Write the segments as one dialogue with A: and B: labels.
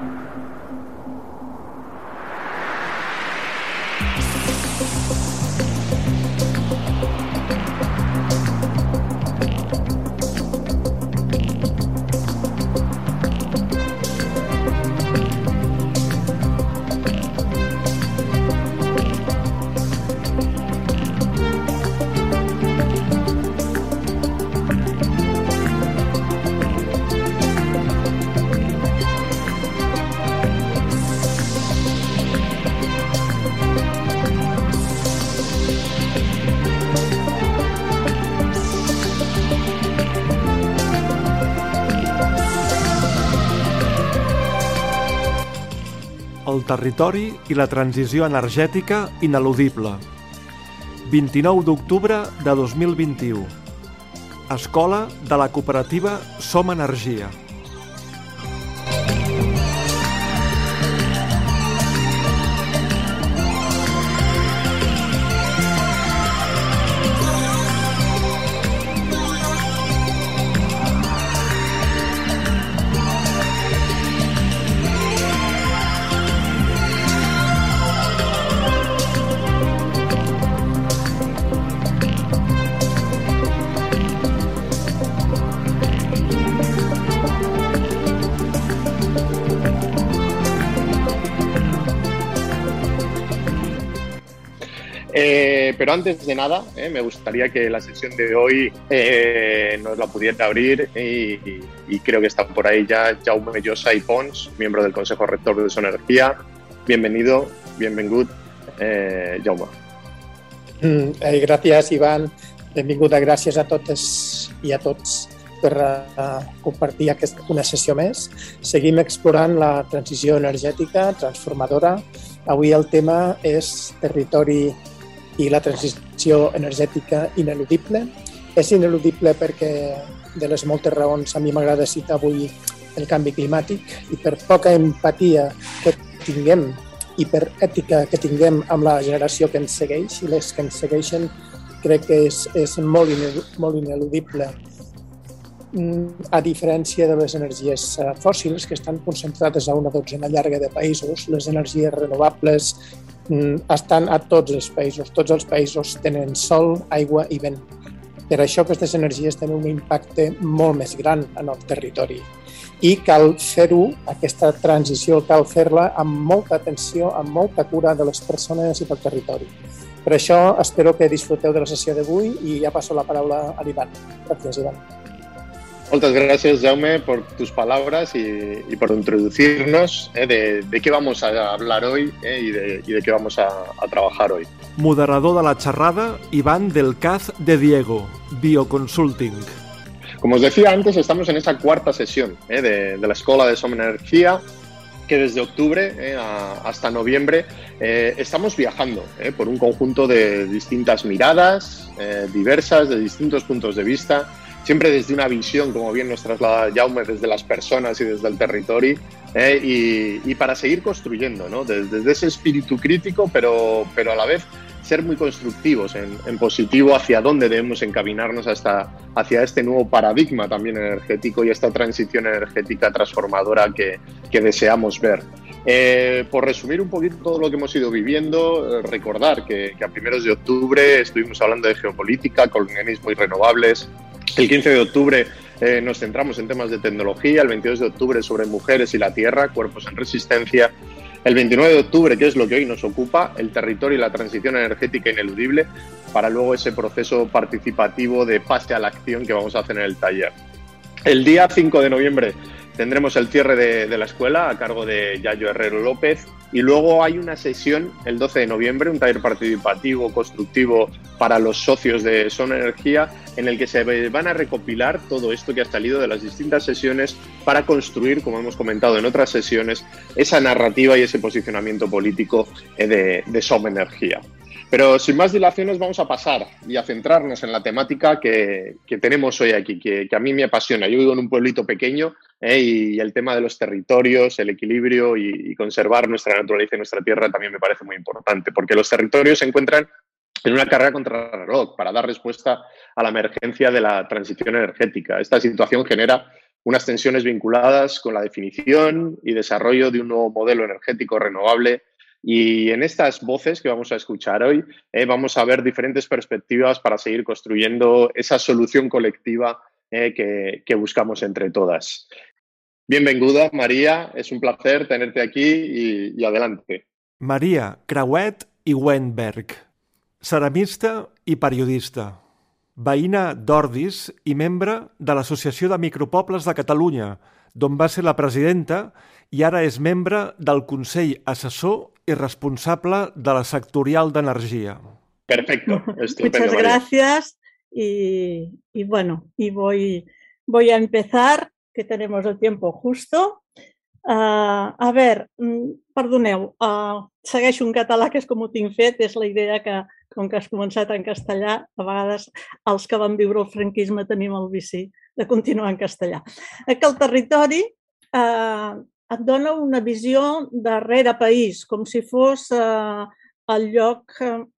A: うん。El territori i la transició energètica ineludible. 29 d'octubre de 2021. Escola de la cooperativa Som Energia.
B: Pero antes de nada, eh, me gustaría que la sesión de hoy eh, nos la pudiera abrir y, y, creo que están por ahí ya Jaume Llosa y Pons, miembro del Consejo Rector de Sonenergia. Bienvenido, bienvenido, eh, Jaume.
C: Mm, eh, gràcies, Ivan. Benvinguda, gràcies a totes i a tots per uh, compartir aquest, una sessió més. Seguim explorant la transició energètica transformadora. Avui el tema és territori i la transició energètica ineludible. És ineludible perquè de les moltes raons a mi m'agrada citar avui el canvi climàtic i per poca empatia que tinguem i per ètica que tinguem amb la generació que ens segueix i les que ens segueixen crec que és, és molt, inel, molt ineludible a diferència de les energies fòssils que estan concentrades a una dotzena llarga de països, les energies renovables estan a tots els països. Tots els països tenen sol, aigua i vent. Per això aquestes energies tenen un impacte molt més gran en el territori. I cal fer-ho, aquesta transició, cal fer-la amb molta atenció, amb molta cura de les persones i del territori. Per això espero que disfruteu de la sessió d'avui i ja passo la paraula a l'Ivan. Gràcies, Ivan.
B: Muchas gracias, Jaume, por tus palabras y, y por introducirnos eh, de, de, qué vamos a hablar hoy eh, y, de, y, de, qué vamos a, a, trabajar hoy.
A: Moderador de la xerrada, Iván del CAZ de Diego, Bioconsulting.
B: Como os decía antes, estamos en esa cuarta sesión eh, de, de, la Escuela de Som Energía, que desde octubre eh, a, hasta noviembre eh, estamos viajando eh, por un conjunto de distintas miradas, diversas, de distintos puntos de vista, siempre desde una visión, como bien nos traslada Jaume, desde las personas y desde el territorio, y, y, para seguir construyendo, ¿no? desde, desde, ese espíritu crítico, pero, pero a la vez ser muy constructivos en, en, positivo hacia dónde debemos encaminarnos hasta, hacia este nuevo paradigma también energético y esta transición energética transformadora que, que deseamos ver. Eh, por resumir un poquito todo lo que hemos ido viviendo, eh, recordar que, que, a primeros de octubre estuvimos hablando de geopolítica, colonialismo y renovables. El 15 de octubre eh, nos centramos en temas de tecnología, el 22 de octubre sobre mujeres y la tierra, cuerpos en resistencia, el 29 de octubre, que es lo que hoy nos ocupa, el territorio y la transición energética ineludible, para luego ese proceso participativo de pase a la acción que vamos a hacer en el taller. El día 5 de noviembre tendremos el cierre de, de, la escuela a cargo de Yayo Herrero López y luego hay una sesión el 12 de noviembre, un taller participativo, constructivo para los socios de Son Energía, en el que se van a recopilar todo esto que ha salido de las distintas sesiones para construir, como hemos comentado en otras sesiones, esa narrativa y ese posicionamiento político de, de Som Energía. Pero sin más dilaciones vamos a pasar y a centrarnos en la temática que, tenemos hoy aquí, que, que, a mí me apasiona. Yo vivo en un pueblito pequeño eh, y el tema de los territorios, el equilibrio y, y, conservar nuestra naturaleza y nuestra tierra también me parece muy importante, porque los territorios se encuentran en una carrera contra el reloj para dar respuesta a la emergencia de la transición energética. Esta situación genera unas tensiones vinculadas con la definición y desarrollo de un nuevo modelo energético renovable y en estas voces que vamos a escuchar hoy, eh, vamos a ver diferentes perspectivas para seguir construyendo esa solución colectiva eh, que, que, buscamos entre todas. Bienvenida, María. Es un placer tenerte aquí y, y adelante.
A: Maria Crauet i Weinberg, ceramista i periodista, veïna d'Ordis i membre de l'Associació de Micropobles de Catalunya, d'on va ser la presidenta i ara és membre del Consell Assessor y responsable de la sectorial de energía.
B: Perfecto.
D: Muchas gracias y, y, bueno, y voy, voy a empezar, que tenemos el tiempo justo. Uh, a veure, perdoneu, uh, segueixo en català, que és com ho tinc fet, és la idea que, com que has començat en castellà, a vegades els que van viure el franquisme tenim el vici de continuar en castellà. Que el territori uh, et dona una visió darrere país, com si fos eh, el lloc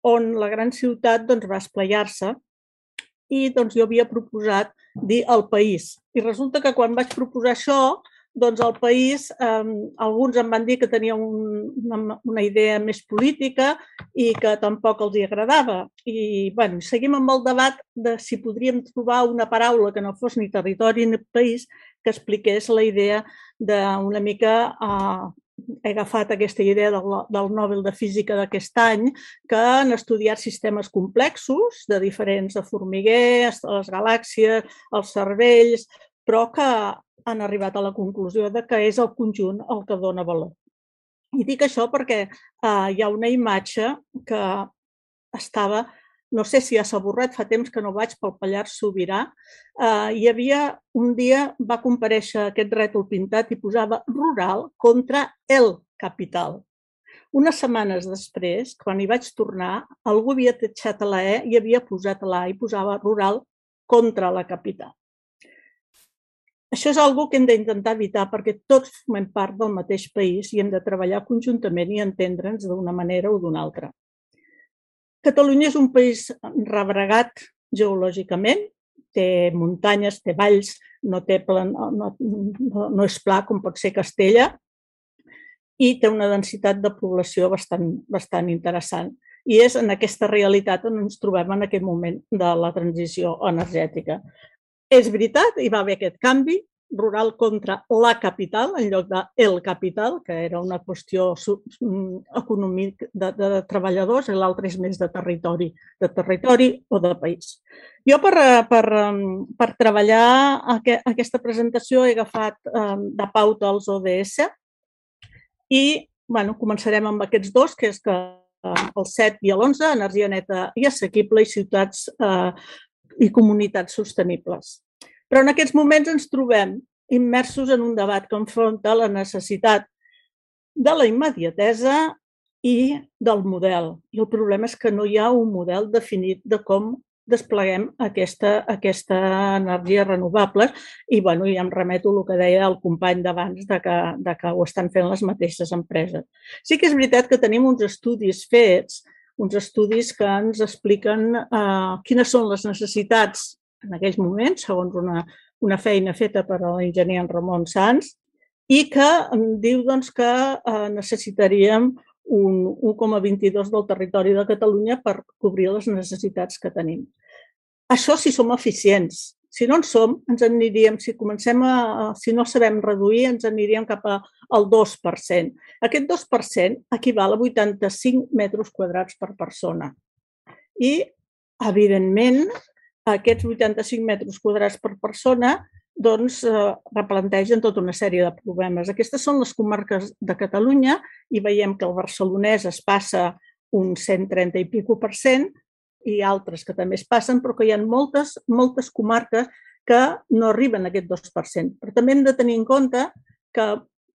D: on la gran ciutat doncs, va esplayar-se i doncs, jo havia proposat dir el país. I resulta que quan vaig proposar això, doncs el país, eh, alguns em van dir que tenia un, una, una idea més política i que tampoc els hi agradava. I bueno, seguim amb el debat de si podríem trobar una paraula que no fos ni territori ni país que expliqués la idea d'una mica eh, he agafat aquesta idea del, del Nobel de Física d'aquest any, que han estudiat sistemes complexos de diferents de formiguer, les galàxies, els cervells, però que han arribat a la conclusió de que és el conjunt el que dona valor. I dic això perquè eh, hi ha una imatge que estava no sé si a Saborret, fa temps que no vaig pel Pallars Sobirà, eh, hi havia, un dia va compareixer aquest rètol pintat i posava rural contra el capital. Unes setmanes després, quan hi vaig tornar, algú havia tatxat a la E i havia posat a la A i posava rural contra la capital. Això és algo que hem d'intentar evitar perquè tots formem part del mateix país i hem de treballar conjuntament i entendre'ns d'una manera o d'una altra. Catalunya és un país rebregat geològicament, té muntanyes, té valls, no, té plan, no, no, no és pla com pot ser Castella i té una densitat de població bastant, bastant interessant. I és en aquesta realitat on ens trobem en aquest moment de la transició energètica. És veritat, hi va haver aquest canvi, rural contra la capital en lloc de el capital, que era una qüestió mm, econòmica de, de, de treballadors, i l'altre és més de territori, de territori o de país. Jo per, per, per treballar aquesta presentació he agafat de pauta els ODS i bueno, començarem amb aquests dos, que és que el 7 i l'11, energia neta i assequible i ciutats eh, i comunitats sostenibles. Però en aquests moments ens trobem immersos en un debat que enfronta la necessitat de la immediatesa i del model. I el problema és que no hi ha un model definit de com despleguem aquesta, aquesta energia renovables i, bueno, ja em remeto el que deia el company d'abans de, que, de que ho estan fent les mateixes empreses. Sí que és veritat que tenim uns estudis fets, uns estudis que ens expliquen eh, quines són les necessitats en aquells moments, segons una, una feina feta per l'enginyer Ramon Sans, i que diu doncs, que eh, necessitaríem un 1,22 del territori de Catalunya per cobrir les necessitats que tenim. Això si som eficients. Si no en som, ens aniríem, si comencem a, si no sabem reduir, ens aniríem cap al 2%. Aquest 2% equival a 85 metres quadrats per persona. I, evidentment, aquests 85 metres quadrats per persona doncs, eh, replantegen tota una sèrie de problemes. Aquestes són les comarques de Catalunya i veiem que el barcelonès es passa un 130 i pico per cent i altres que també es passen, però que hi ha moltes, moltes comarques que no arriben a aquest 2%. Però també hem de tenir en compte que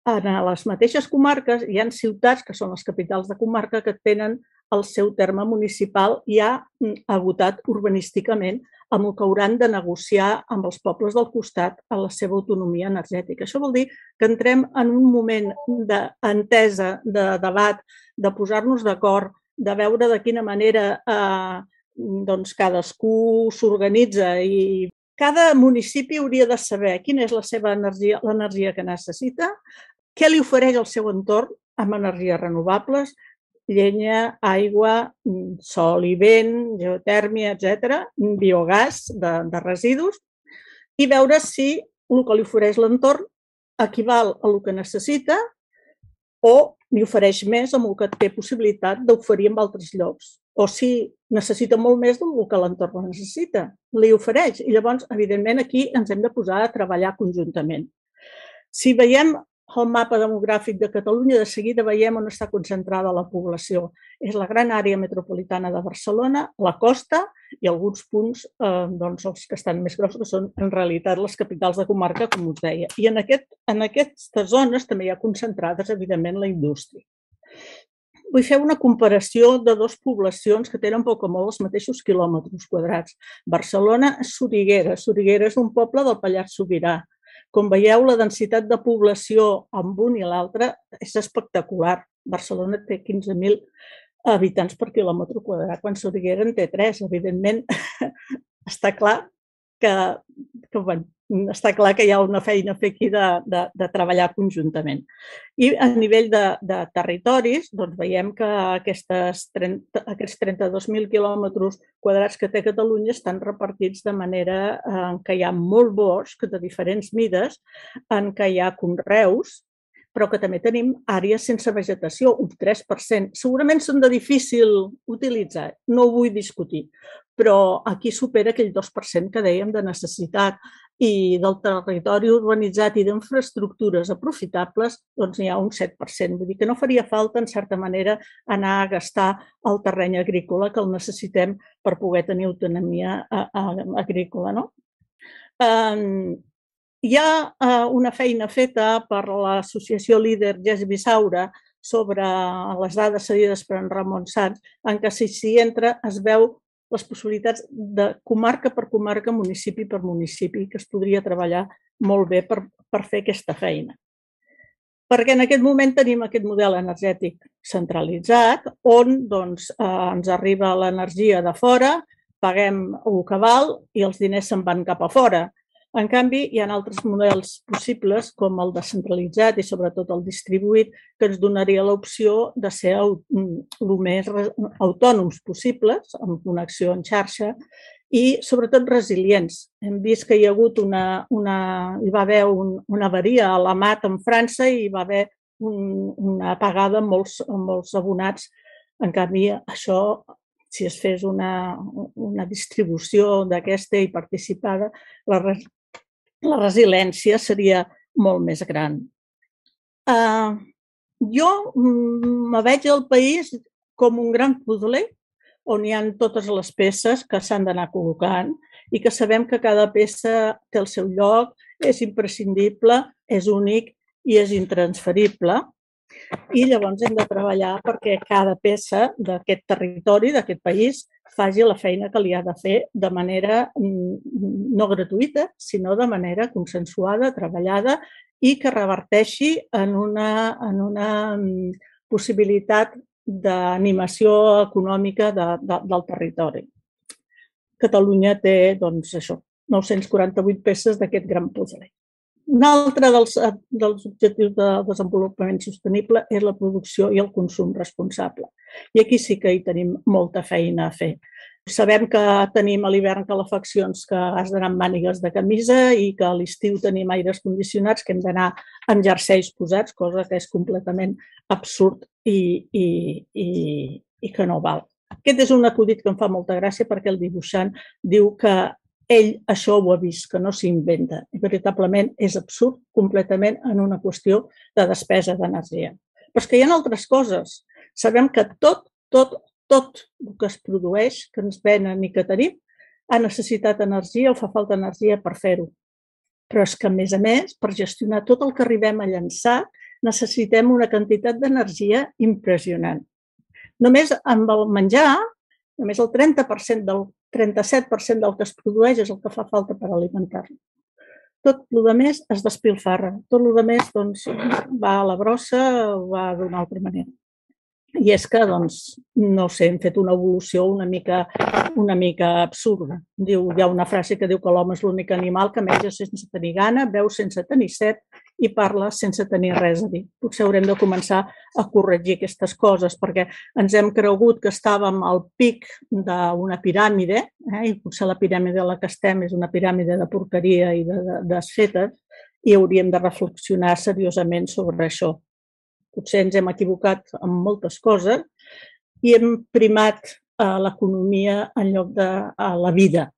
D: en les mateixes comarques hi ha ciutats, que són les capitals de comarca, que tenen el seu terme municipal ja agotat urbanísticament amb el que hauran de negociar amb els pobles del costat a la seva autonomia energètica. Això vol dir que entrem en un moment d'entesa, de debat, de posar-nos d'acord, de veure de quina manera eh, doncs cadascú s'organitza i cada municipi hauria de saber quina és la seva energia, l'energia que necessita, què li ofereix el seu entorn amb energies renovables, llenya, aigua, mm, sol i vent, geotèrmia, etc, biogàs de, de residus, i veure si el que li ofereix l'entorn equival a el que necessita o li ofereix més amb el que té possibilitat d'oferir en altres llocs. O si necessita molt més del que l'entorn necessita, li ofereix. I llavors, evidentment, aquí ens hem de posar a treballar conjuntament. Si veiem el mapa demogràfic de Catalunya, de seguida veiem on està concentrada la població. És la gran àrea metropolitana de Barcelona, la costa i alguns punts, eh, doncs els que estan més grossos, que són en realitat les capitals de comarca, com us deia. I en, aquest, en aquestes zones també hi ha concentrades, evidentment, la indústria. Vull fer una comparació de dues poblacions que tenen poc o molt els mateixos quilòmetres quadrats. Barcelona Soriguera. Soriguera és un poble del Pallars Sobirà com veieu, la densitat de població amb un i l'altre és espectacular. Barcelona té 15.000 habitants per quilòmetre quadrat, quan Soriguera en té 3. Evidentment, està clar que, que bueno, està clar que hi ha una feina a fer aquí de, de, de treballar conjuntament. I a nivell de, de territoris, doncs veiem que aquestes 30, aquests 32.000 quilòmetres quadrats que té Catalunya estan repartits de manera en què hi ha molt bosc de diferents mides, en què hi ha conreus, però que també tenim àrees sense vegetació, un 3%. Segurament són de difícil utilitzar, no ho vull discutir, però aquí supera aquell 2% que dèiem de necessitat i del territori urbanitzat i d'infraestructures aprofitables, doncs n'hi ha un 7%. Vull dir que no faria falta, en certa manera, anar a gastar el terreny agrícola que el necessitem per poder tenir autonomia agrícola. No? Hi ha una feina feta per l'associació líder Ges Bissaura sobre les dades cedides per en Ramon Sanz, en què si s'hi entra es veu les possibilitats de comarca per comarca, municipi per municipi, que es podria treballar molt bé per, per fer aquesta feina. Perquè en aquest moment tenim aquest model energètic centralitzat on doncs, eh, ens arriba l'energia de fora, paguem el que val i els diners se'n van cap a fora. En canvi, hi ha altres models possibles, com el descentralitzat i sobretot el distribuït, que ens donaria l'opció de ser el més autònoms possibles, amb connexió en xarxa, i sobretot resilients. Hem vist que hi ha hagut una, una, hi va haver un, una avaria a la mat en França i hi va haver un, una apagada amb molts, amb molts abonats. En canvi, això, si es fes una, una distribució d'aquesta i participada, la, la resiliència seria molt més gran. Uh, jo mm, me veig al país com un gran puzzle on hi ha totes les peces que s'han d'anar col·locant i que sabem que cada peça té el seu lloc, és imprescindible, és únic i és intransferible. I llavors hem de treballar perquè cada peça d'aquest territori, d'aquest país, faci la feina que li ha de fer de manera mm, no gratuïta, sinó de manera consensuada, treballada i que reverteixi en una, en una mm, possibilitat d'animació econòmica de, de, del territori. Catalunya té, doncs, això, 948 peces d'aquest gran puzzle. Un altre dels, eh, dels objectius de desenvolupament sostenible és la producció i el consum responsable. I aquí sí que hi tenim molta feina a fer. Sabem que tenim a l'hivern calefaccions que has d'anar amb mànigues de camisa i que a l'estiu tenim aires condicionats que hem d'anar amb jerseis posats, cosa que és completament absurd i, i, i, i que no val. Aquest és un acudit que em fa molta gràcia perquè el dibuixant diu que ell això ho ha vist, que no s'inventa. I veritablement és absurd completament en una qüestió de despesa d'energia. Però és que hi ha altres coses. Sabem que tot, tot, tot el que es produeix, que ens venen i que tenim, ha necessitat energia o fa falta energia per fer-ho. Però és que, a més a més, per gestionar tot el que arribem a llançar, necessitem una quantitat d'energia impressionant. Només amb el menjar, només el 30% del 37% del que es produeix és el que fa falta per alimentar-lo. Tot el que més es despilfarra. Tot el que més doncs, va a la brossa o va d'una altra manera. I és que, doncs, no sé, hem fet una evolució una mica, una mica absurda. Diu, hi ha una frase que diu que l'home és l'únic animal que menja sense tenir gana, veu sense tenir set i parla sense tenir res a dir. Potser haurem de començar a corregir aquestes coses perquè ens hem cregut que estàvem al pic d'una piràmide eh? i potser la piràmide a la que estem és una piràmide de porqueria i de, de, desfetes i hauríem de reflexionar seriosament sobre això. Potser ens hem equivocat en moltes coses i hem primat eh, l'economia en lloc de eh, la vida.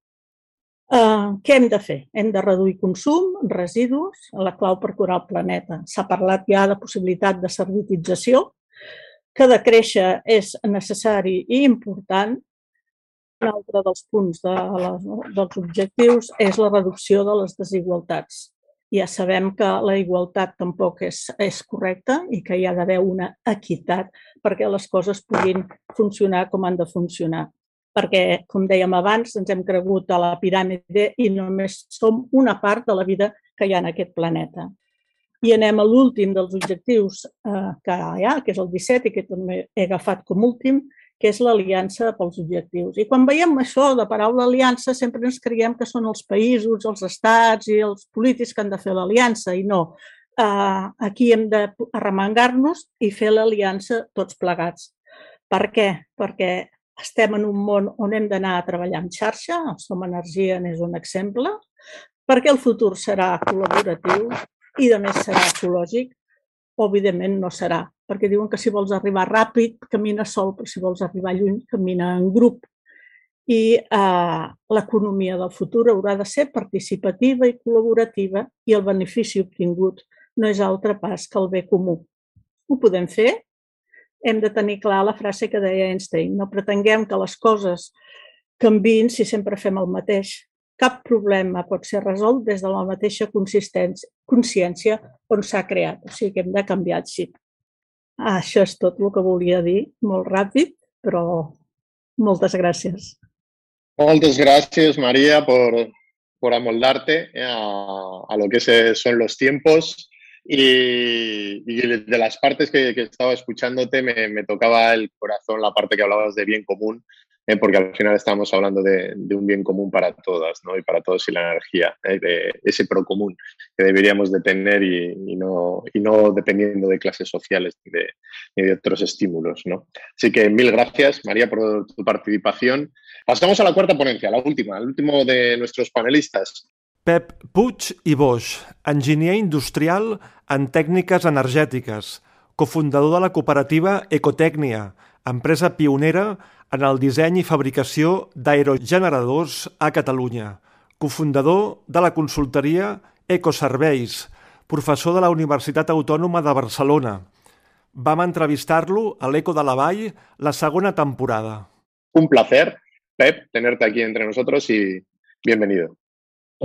D: Uh, què hem de fer? Hem de reduir consum, residus, la clau per curar el planeta. S'ha parlat ja de possibilitat de servitització, que de créixer és necessari i important. Un altre dels punts de les, dels objectius és la reducció de les desigualtats. Ja sabem que la igualtat tampoc és, és correcta i que hi ha d'haver una equitat perquè les coses puguin funcionar com han de funcionar perquè, com dèiem abans, ens hem cregut a la piràmide i només som una part de la vida que hi ha en aquest planeta. I anem a l'últim dels objectius eh, que hi ha, que és el 17 i que també he agafat com últim, que és l'aliança pels objectius. I quan veiem això de paraula aliança sempre ens creiem que són els països, els estats i els polítics que han de fer l'aliança i no. Uh, aquí hem de arremangar-nos i fer l'aliança tots plegats. Per què? Perquè estem en un món on hem d'anar a treballar en xarxa, Som Energia n'és un exemple, perquè el futur serà col·laboratiu i, de més, serà ecològic, o, evidentment, no serà, perquè diuen que si vols arribar ràpid, camina sol, però si vols arribar lluny, camina en grup. I eh, l'economia del futur haurà de ser participativa i col·laborativa i el benefici obtingut no és altre pas que el bé comú. Ho podem fer hem de tenir clar la frase que deia Einstein. No pretenguem que les coses canvin si sempre fem el mateix. Cap problema pot ser resolt des de la mateixa consciència on s'ha creat. O sigui que hem de canviar el xip. Això és tot el que volia dir, molt ràpid, però moltes gràcies.
B: Moltes gràcies, María, por, por amoldarte a, a lo que son los tiempos Y, de las partes que, estaba escuchándote me, tocaba el corazón la parte que hablabas de bien común, eh, porque al final estamos hablando de, un bien común para todas ¿no? y para todos y la energía, eh, de ese pro común que deberíamos de tener y, no, y no dependiendo de clases sociales ni de, ni de otros estímulos. ¿no? Así que mil gracias, María, por tu participación. Pasamos a la cuarta ponencia, la última, el último de nuestros panelistas.
A: Pep Puig i Boix, enginyer industrial en tècniques energètiques, cofundador de la cooperativa Ecotècnia, empresa pionera en el disseny i fabricació d'aerogeneradors a Catalunya, cofundador de la consultoria Ecoserveis, professor de la Universitat Autònoma de Barcelona. Vam entrevistar-lo a l'Eco de la Vall la segona temporada.
B: Un placer Pep, tenerte aquí entre nosotros y bienvenido.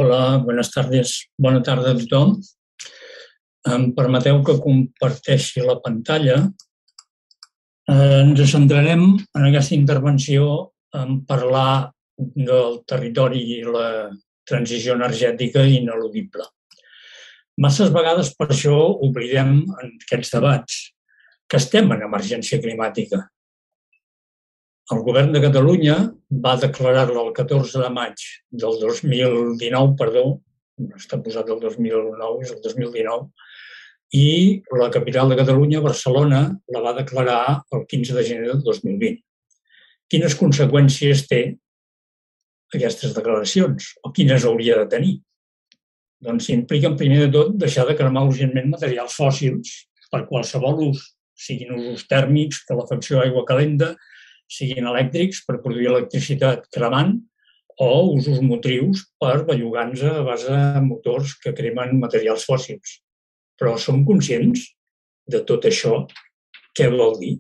E: Hola, buenas tardes. Bona tarda a tothom. Em permeteu que comparteixi la pantalla. Eh, ens centrarem en aquesta intervenció en parlar del territori i la transició energètica ineludible. Masses vegades per això oblidem en aquests debats que estem en emergència climàtica el govern de Catalunya va declarar-la el 14 de maig del 2019, perdó, no està posat el 2009, és el 2019, i la capital de Catalunya, Barcelona, la va declarar el 15 de gener del 2020. Quines conseqüències té aquestes declaracions o quines hauria de tenir? Doncs impliquen, primer de tot, deixar de cremar urgentment materials fòssils per qualsevol ús, siguin usos tèrmics, calefacció aigua calenta, siguin elèctrics per produir electricitat cremant o usos motrius per bellugar-nos a base de motors que cremen materials fòssils. Però som conscients de tot això? Què vol dir?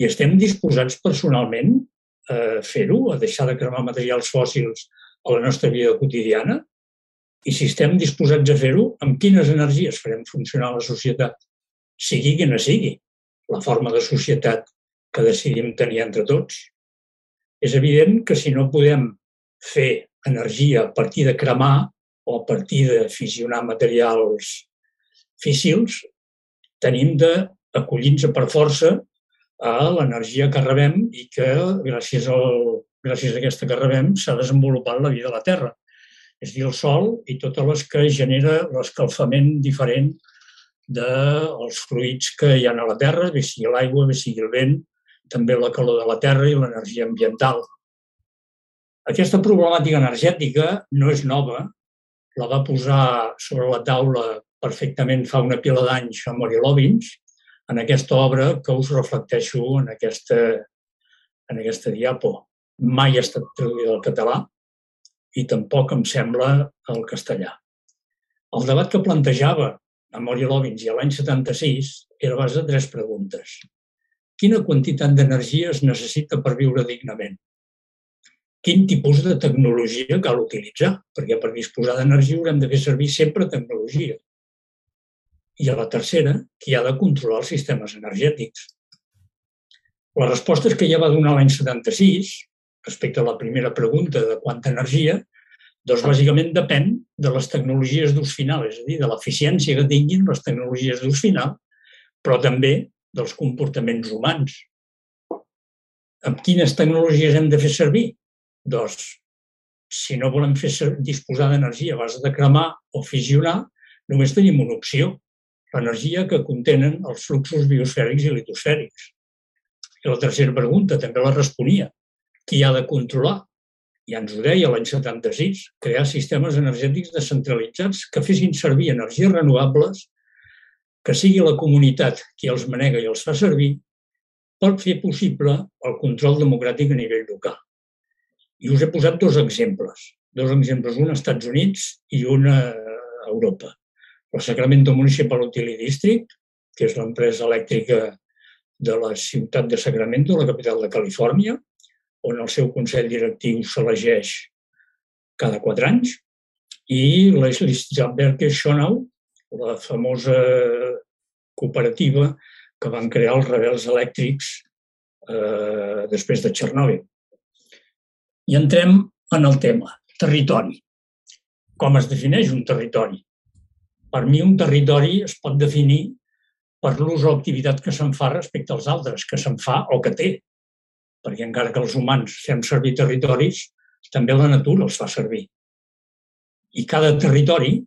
E: I estem disposats personalment a fer-ho, a deixar de cremar materials fòssils a la nostra vida quotidiana? I si estem disposats a fer-ho, amb quines energies farem funcionar la societat? Sigui quina sigui la forma de societat que decidim tenir entre tots. És evident que si no podem fer energia a partir de cremar o a partir de fissionar materials físsils, tenim d'acollir-nos per força a l'energia que rebem i que, gràcies, al, gràcies a aquesta que rebem, s'ha desenvolupat la vida a la Terra. És dir, el Sol i totes les que genera l'escalfament diferent dels fruits que hi ha a la Terra, bé sigui l'aigua, bé sigui el vent, també la calor de la terra i l'energia ambiental. Aquesta problemàtica energètica no és nova, la va posar sobre la taula perfectament fa una pila d'anys a Mori Lobbins, en aquesta obra que us reflecteixo en aquesta, en aquesta diapo. Mai ha estat traduïda al català i tampoc em sembla el castellà. El debat que plantejava a Mori Lobbins i a l'any 76 era base de tres preguntes quina quantitat d'energia es necessita per viure dignament. Quin tipus de tecnologia cal utilitzar? Perquè per disposar d'energia haurem de fer servir sempre tecnologia. I a la tercera, qui ha de controlar els sistemes energètics? Les respostes que ja va donar l'any 76, respecte a la primera pregunta de quanta energia, doncs bàsicament depèn de les tecnologies d'ús final, és a dir, de l'eficiència que tinguin les tecnologies d'ús final, però també dels comportaments humans. Amb quines tecnologies hem de fer servir? Doncs, si no volem fer disposar d'energia a base de cremar o fissionar, només tenim una opció, l'energia que contenen els fluxos biosfèrics i litosfèrics. I la tercera pregunta també la responia. Qui ha de controlar? Ja ens ho deia l'any 76, crear sistemes energètics descentralitzats que fessin servir energies renovables que sigui la comunitat qui els manega i els fa servir, pot fer possible el control democràtic a nivell local. I us he posat dos exemples, dos exemples, un als Estats Units i un a Europa. El Sacramento Municipal Utility District, que és l'empresa elèctrica de la ciutat de Sacramento, la capital de Califòrnia, on el seu consell directiu s'elegeix cada quatre anys, i Stadberger Schonau, la famosa cooperativa que van crear els rebels elèctrics eh, després de Txernòbil. I entrem en el tema, territori. Com es defineix un territori? Per mi un territori es pot definir per l'ús o activitat que se'n fa respecte als altres, que se'n fa o que té. perquè encara que els humans fem servir territoris, també la natura els fa servir. I cada territori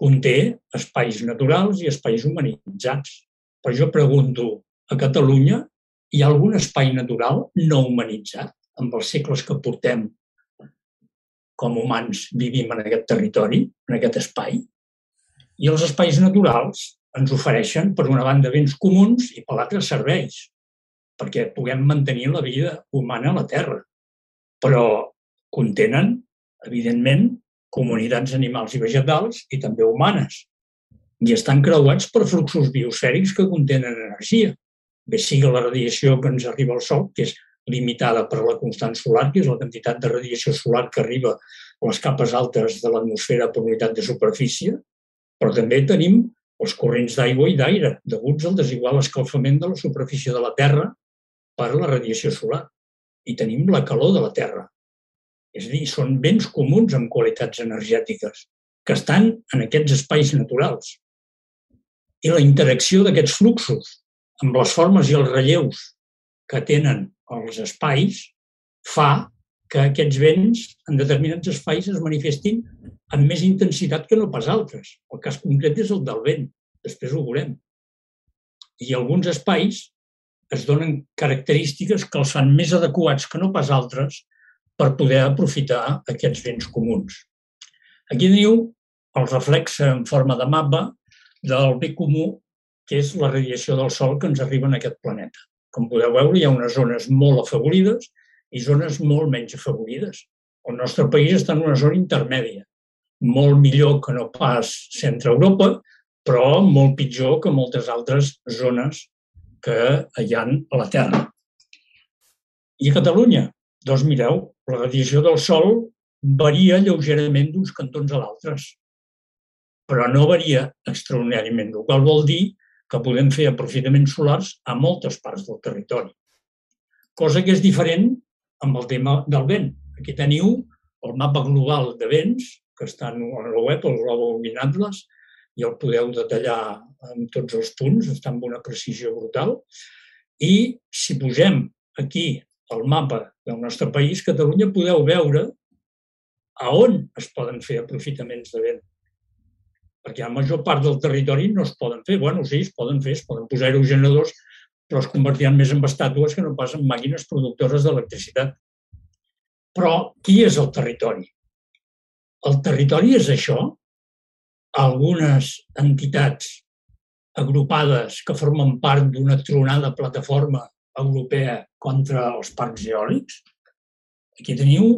E: conté espais naturals i espais humanitzats. Però jo pregunto, a Catalunya hi ha algun espai natural no humanitzat amb els segles que portem com humans vivim en aquest territori, en aquest espai? I els espais naturals ens ofereixen, per una banda, béns comuns i per l'altra, serveis, perquè puguem mantenir la vida humana a la Terra. Però contenen, evidentment, comunitats animals i vegetals i també humanes. I estan creuats per fluxos biosfèrics que contenen energia. Bé sigui la radiació que ens arriba al Sol, que és limitada per la constant solar, que és la quantitat de radiació solar que arriba a les capes altes de l'atmosfera per unitat de superfície, però també tenim els corrents d'aigua i d'aire, deguts al desigual escalfament de la superfície de la Terra per la radiació solar. I tenim la calor de la Terra, és a dir, són béns comuns amb qualitats energètiques que estan en aquests espais naturals. I la interacció d'aquests fluxos amb les formes i els relleus que tenen els espais fa que aquests béns en determinats espais es manifestin amb més intensitat que no pas altres. El cas concret és el del vent. Després ho veurem. I alguns espais es donen característiques que els fan més adequats que no pas altres per poder aprofitar aquests béns comuns. Aquí teniu el reflex en forma de mapa del bé comú, que és la radiació del Sol que ens arriba en aquest planeta. Com podeu veure, hi ha unes zones molt afavorides i zones molt menys afavorides. El nostre país està en una zona intermèdia, molt millor que no pas centre Europa, però molt pitjor que moltes altres zones que hi ha a la Terra. I a Catalunya? Doncs mireu, la radiació del Sol varia lleugerament d'uns cantons a l'altres, però no varia extraordinàriament, el qual vol dir que podem fer aprofitaments solars a moltes parts del territori. Cosa que és diferent amb el tema del vent. Aquí teniu el mapa global de vents, que està en la web, el Global Wind Atlas, i el podeu detallar en tots els punts, està amb una precisió brutal. I si posem aquí el mapa del nostre país, Catalunya, podeu veure a on es poden fer aprofitaments de vent. Perquè la major part del territori no es poden fer. bueno, sí, es poden fer, es poden posar aerogeneradors, però es convertiran més en estàtues que no pas en màquines productores d'electricitat. Però qui és el territori? El territori és això? Algunes entitats agrupades que formen part d'una tronada plataforma europea contra els parcs eòlics. Aquí teniu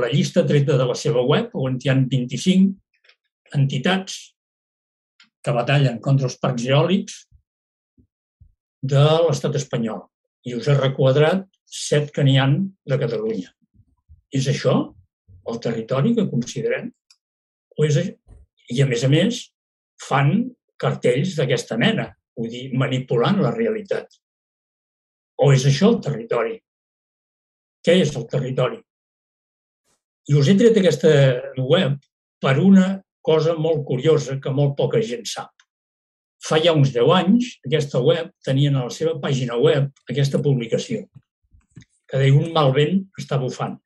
E: la llista treta de la seva web, on hi ha 25 entitats que batallen contra els parcs eòlics de l'estat espanyol. I us he requadrat set que n'hi han de Catalunya. És això el territori que considerem? O és... I, a més a més, fan cartells d'aquesta mena, vull dir, manipulant la realitat. O és això el territori? Què és el territori? I us he tret aquesta web per una cosa molt curiosa que molt poca gent sap. Fa ja uns 10 anys, aquesta web tenien a la seva pàgina web aquesta publicació, que deia un mal vent està bufant.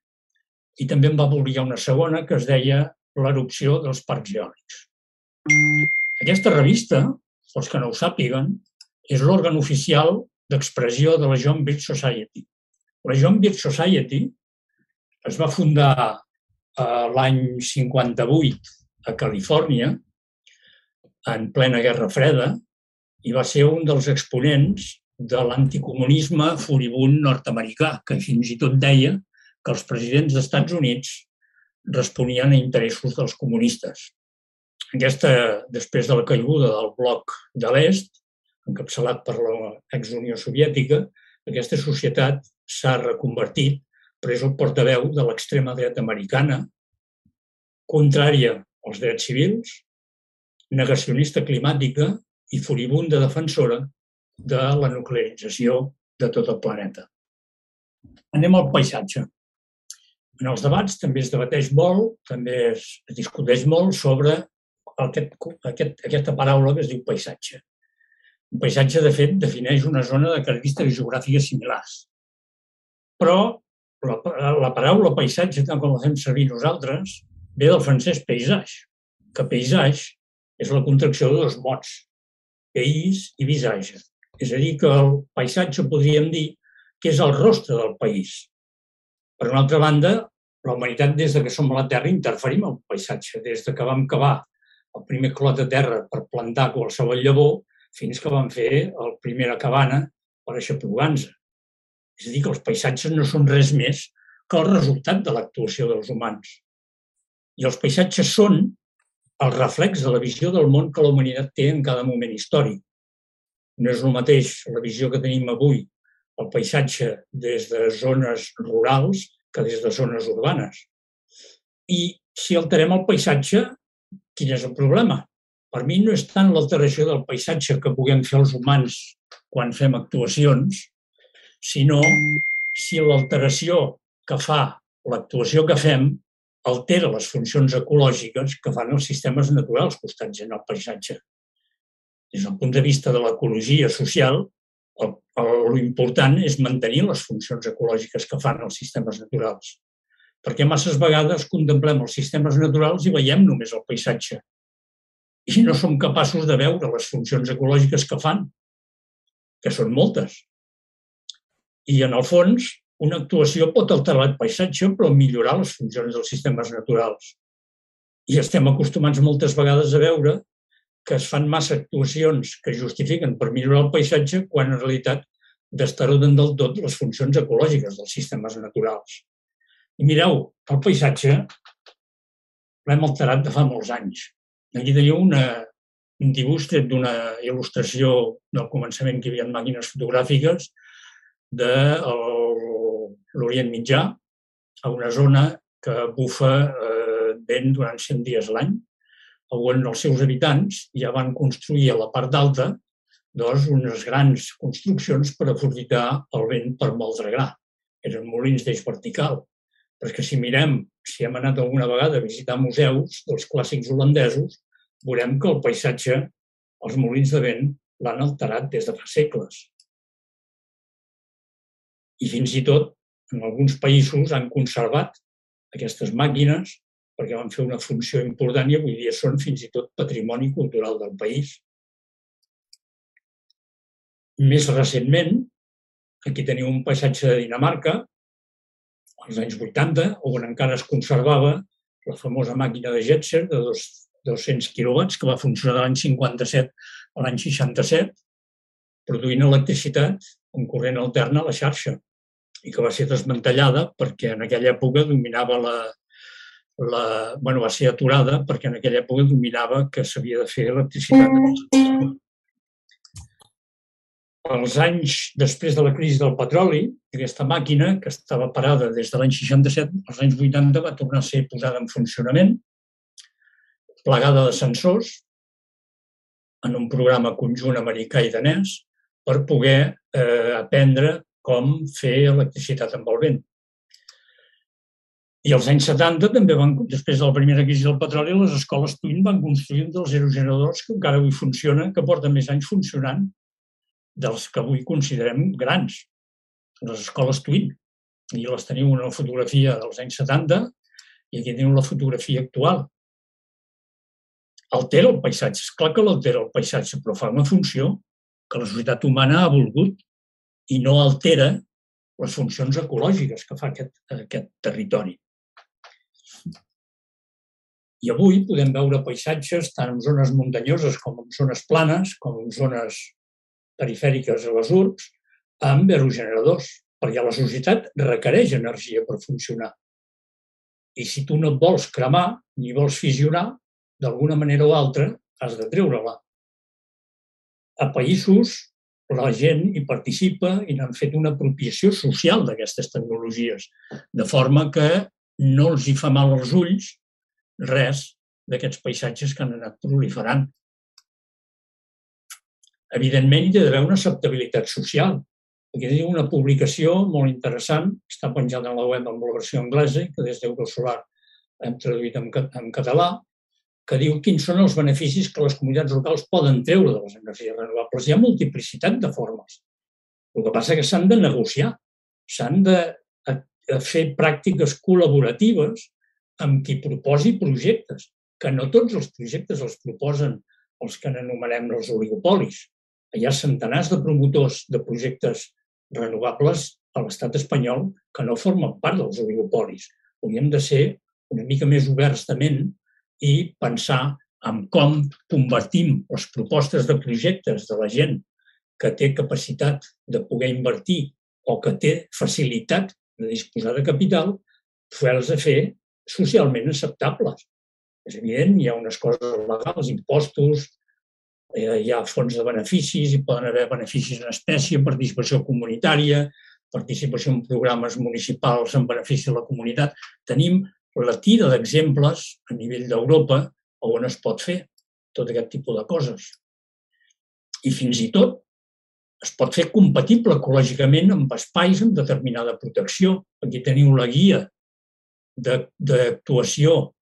E: I també en va publicar una segona que es deia l'erupció dels parcs eòlics. Aquesta revista, els que no ho sàpiguen, és l'òrgan oficial d'expressió de la John Birch Society. La John Birch Society es va fundar eh, l'any 58 a Califòrnia, en plena Guerra Freda, i va ser un dels exponents de l'anticomunisme furibund nord-americà, que fins i tot deia que els presidents dels Estats Units responien a interessos dels comunistes. Aquesta, després de la caiguda del bloc de l'Est, encapçalat per l'ex-Unió Soviètica, aquesta societat s'ha reconvertit, però és el portaveu de l'extrema dreta americana, contrària als drets civils, negacionista climàtica i furibunda defensora de la nuclearització de tot el planeta. Anem al paisatge. En els debats també es debateix molt, també es discuteix molt sobre aquest, aquest, aquesta paraula que es diu paisatge. Un paisatge, de fet, defineix una zona de característiques geogràfiques similars. Però la, la paraula paisatge, tant com la fem servir nosaltres, ve del francès paisatge, que paisatge és la contracció de dos mots, país i visatge. És a dir, que el paisatge podríem dir que és el rostre del país. Per una altra banda, la humanitat, des de que som a la Terra, interferim el paisatge. Des de que vam cavar el primer clot de terra per plantar qualsevol llavor, fins que vam fer la primera cabana per aixaplugar-nos. És a dir, que els paisatges no són res més que el resultat de l'actuació dels humans. I els paisatges són el reflex de la visió del món que la humanitat té en cada moment històric. No és el mateix la visió que tenim avui, el paisatge des de zones rurals que des de zones urbanes. I si alterem el paisatge, quin és el problema? Per mi no és tant l'alteració del paisatge que puguem fer els humans quan fem actuacions, sinó si l'alteració que fa l'actuació que fem altera les funcions ecològiques que fan els sistemes naturals costats en el paisatge. Des del punt de vista de l'ecologia social, l'important és mantenir les funcions ecològiques que fan els sistemes naturals. Perquè masses vegades contemplem els sistemes naturals i veiem només el paisatge. I no som capaços de veure les funcions ecològiques que fan, que són moltes. I en el fons, una actuació pot alterar el paisatge però millorar les funcions dels sistemes naturals. I estem acostumats moltes vegades a veure que es fan massa actuacions que justifiquen per millorar el paisatge quan en realitat destaroden del tot les funcions ecològiques dels sistemes naturals. I mireu, el paisatge l'hem alterat de fa molts anys. Aquí teniu una, un dibuix d'una il·lustració del començament que hi havia màquines fotogràfiques de l'Orient Mitjà, a una zona que bufa eh, vent durant 100 dies l'any, on els seus habitants ja van construir a la part alta doncs, unes grans construccions per aprofitar el vent per moldre gra. Eren molins d'eix vertical. Que si mirem, si hem anat alguna vegada a visitar museus dels clàssics holandesos, veurem que el paisatge, els molins de vent, l'han alterat des de fa segles. I fins i tot, en alguns països han conservat aquestes màquines perquè van fer una funció important i avui dia són fins i tot patrimoni cultural del país. Més recentment, aquí teniu un paisatge de Dinamarca, als anys 80, on encara es conservava la famosa màquina de Jetser de dos, 200 quilowatts que va funcionar de l'any 57 a l'any 67, produint electricitat amb corrent alterna a la xarxa i que va ser desmantellada perquè en aquella època dominava la, la, bueno, va ser aturada perquè en aquella època dominava que s'havia de fer electricitat els anys després de la crisi del petroli, aquesta màquina, que estava parada des de l'any 67, als anys 80 va tornar a ser posada en funcionament, plegada de sensors, en un programa conjunt americà i danès, per poder eh, aprendre com fer electricitat amb el vent. I als anys 70 també van, després de la primera crisi del petroli, les escoles Twin van construir un dels aerogeneradors que encara avui funciona, que porta més anys funcionant dels que avui considerem grans, les escoles Twin. I les teniu una fotografia dels anys 70 i aquí teniu la fotografia actual. Altera el paisatge. És clar que l'altera el paisatge, però fa una funció que la societat humana ha volgut i no altera les funcions ecològiques que fa aquest, aquest territori. I avui podem veure paisatges tant en zones muntanyoses com en zones planes, com en zones perifèriques a les urbs amb aerogeneradors, perquè la societat requereix energia per funcionar. I si tu no et vols cremar ni vols fissionar, d'alguna manera o altra has de treure-la. A països la gent hi participa i n'han fet una apropiació social d'aquestes tecnologies, de forma que no els hi fa mal als ulls res d'aquests paisatges que han anat proliferant. Evidentment, hi ha d'haver una acceptabilitat social. Aquí tenim una publicació molt interessant, està penjada a la web amb la versió anglesa, que des d'Eurosolar hem traduït en català, que diu quins són els beneficis que les comunitats locals poden treure de les energies renovables. Hi ha multiplicitat de formes. El que passa és que s'han de negociar, s'han de fer pràctiques col·laboratives amb qui proposi projectes, que no tots els projectes els proposen els que anomenem els oligopolis. Hi ha centenars de promotors de projectes renovables a l'estat espanyol que no formen part dels oligopolis. Hauríem de ser una mica més oberts de ment i pensar en com convertim les propostes de projectes de la gent que té capacitat de poder invertir o que té facilitat de disposar de capital, fer-los a fer socialment acceptables. És evident, hi ha unes coses legals, impostos, eh, hi ha fons de beneficis, hi poden haver beneficis en espècie, participació comunitària, participació en programes municipals en benefici de la comunitat. Tenim la tira d'exemples a nivell d'Europa on es pot fer tot aquest tipus de coses. I fins i tot es pot fer compatible ecològicament amb espais amb determinada protecció. Aquí teniu la guia d'actuació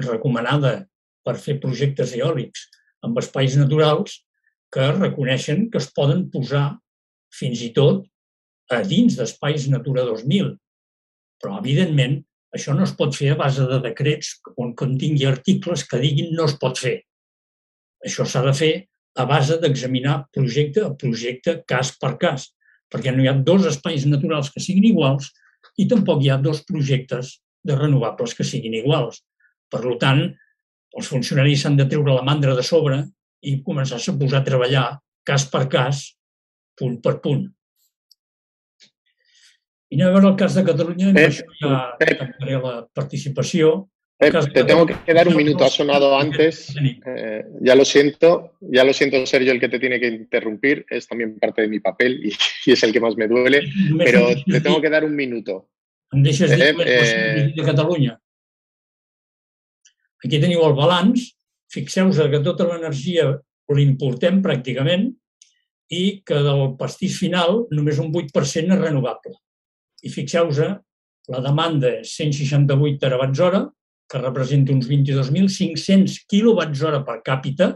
E: recomanada per fer projectes eòlics amb espais naturals que reconeixen que es poden posar fins i tot a dins d'espais Natura 2000. Però, evidentment, això no es pot fer a base de decrets on contingui articles que diguin no es pot fer. Això s'ha de fer a base d'examinar projecte a projecte, cas per cas, perquè no hi ha dos espais naturals que siguin iguals i tampoc hi ha dos projectes de renovables que siguin iguals. Per tant, els funcionaris s'han de treure la mandra de sobre i començar-se a posar a treballar cas per cas, punt per punt. I anem a veure el cas de Catalunya, i això ja tancaré la participació.
B: Pep, te tengo que dar un minuto, ha sonado antes. Eh, ya lo siento, ya lo siento ser yo el que te tiene que interrumpir, es también parte de mi papel y, y es el que más me duele, pero te tengo que dar un minuto.
E: Em deixes dir eh, eh... de Catalunya? Aquí teniu el balanç. Fixeu-vos que tota l'energia l'importem pràcticament i que del pastís final només un 8% és renovable. I fixeu-vos, la demanda és 168 terawatts hora, que representa uns 22.500 quilowatts hora per càpita,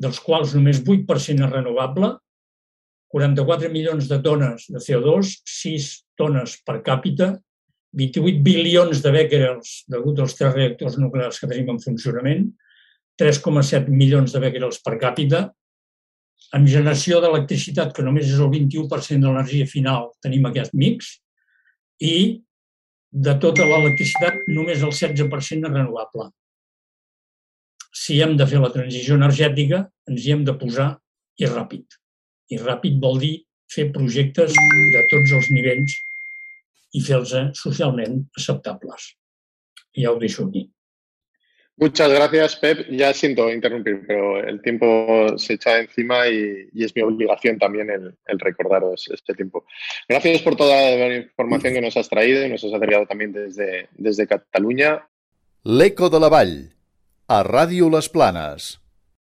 E: dels quals només 8% és renovable, 44 milions de tones de CO2, 6 tones per càpita, 28 bilions de becquerels degut als tres reactors nuclears que tenim en funcionament, 3,7 milions de becquerels per càpita, amb generació d'electricitat, que només és el 21% de l'energia final, tenim aquest mix, i de tota l'electricitat només el 16% és renovable. Si hem de fer la transició energètica, ens hi hem de posar i ràpid. I ràpid vol dir fer projectes de tots els nivells i fer-los socialment acceptables. Ja ho deixo aquí.
B: Muchas gracias, Pep. Ya siento interrumpir, pero el tiempo se echa encima y, y es mi obligación también el, el, recordaros este tiempo. Gracias por toda la información que nos has traído y nos has acercado también desde, desde Cataluña.
F: L'Eco de la Vall, a Ràdio Les Planes.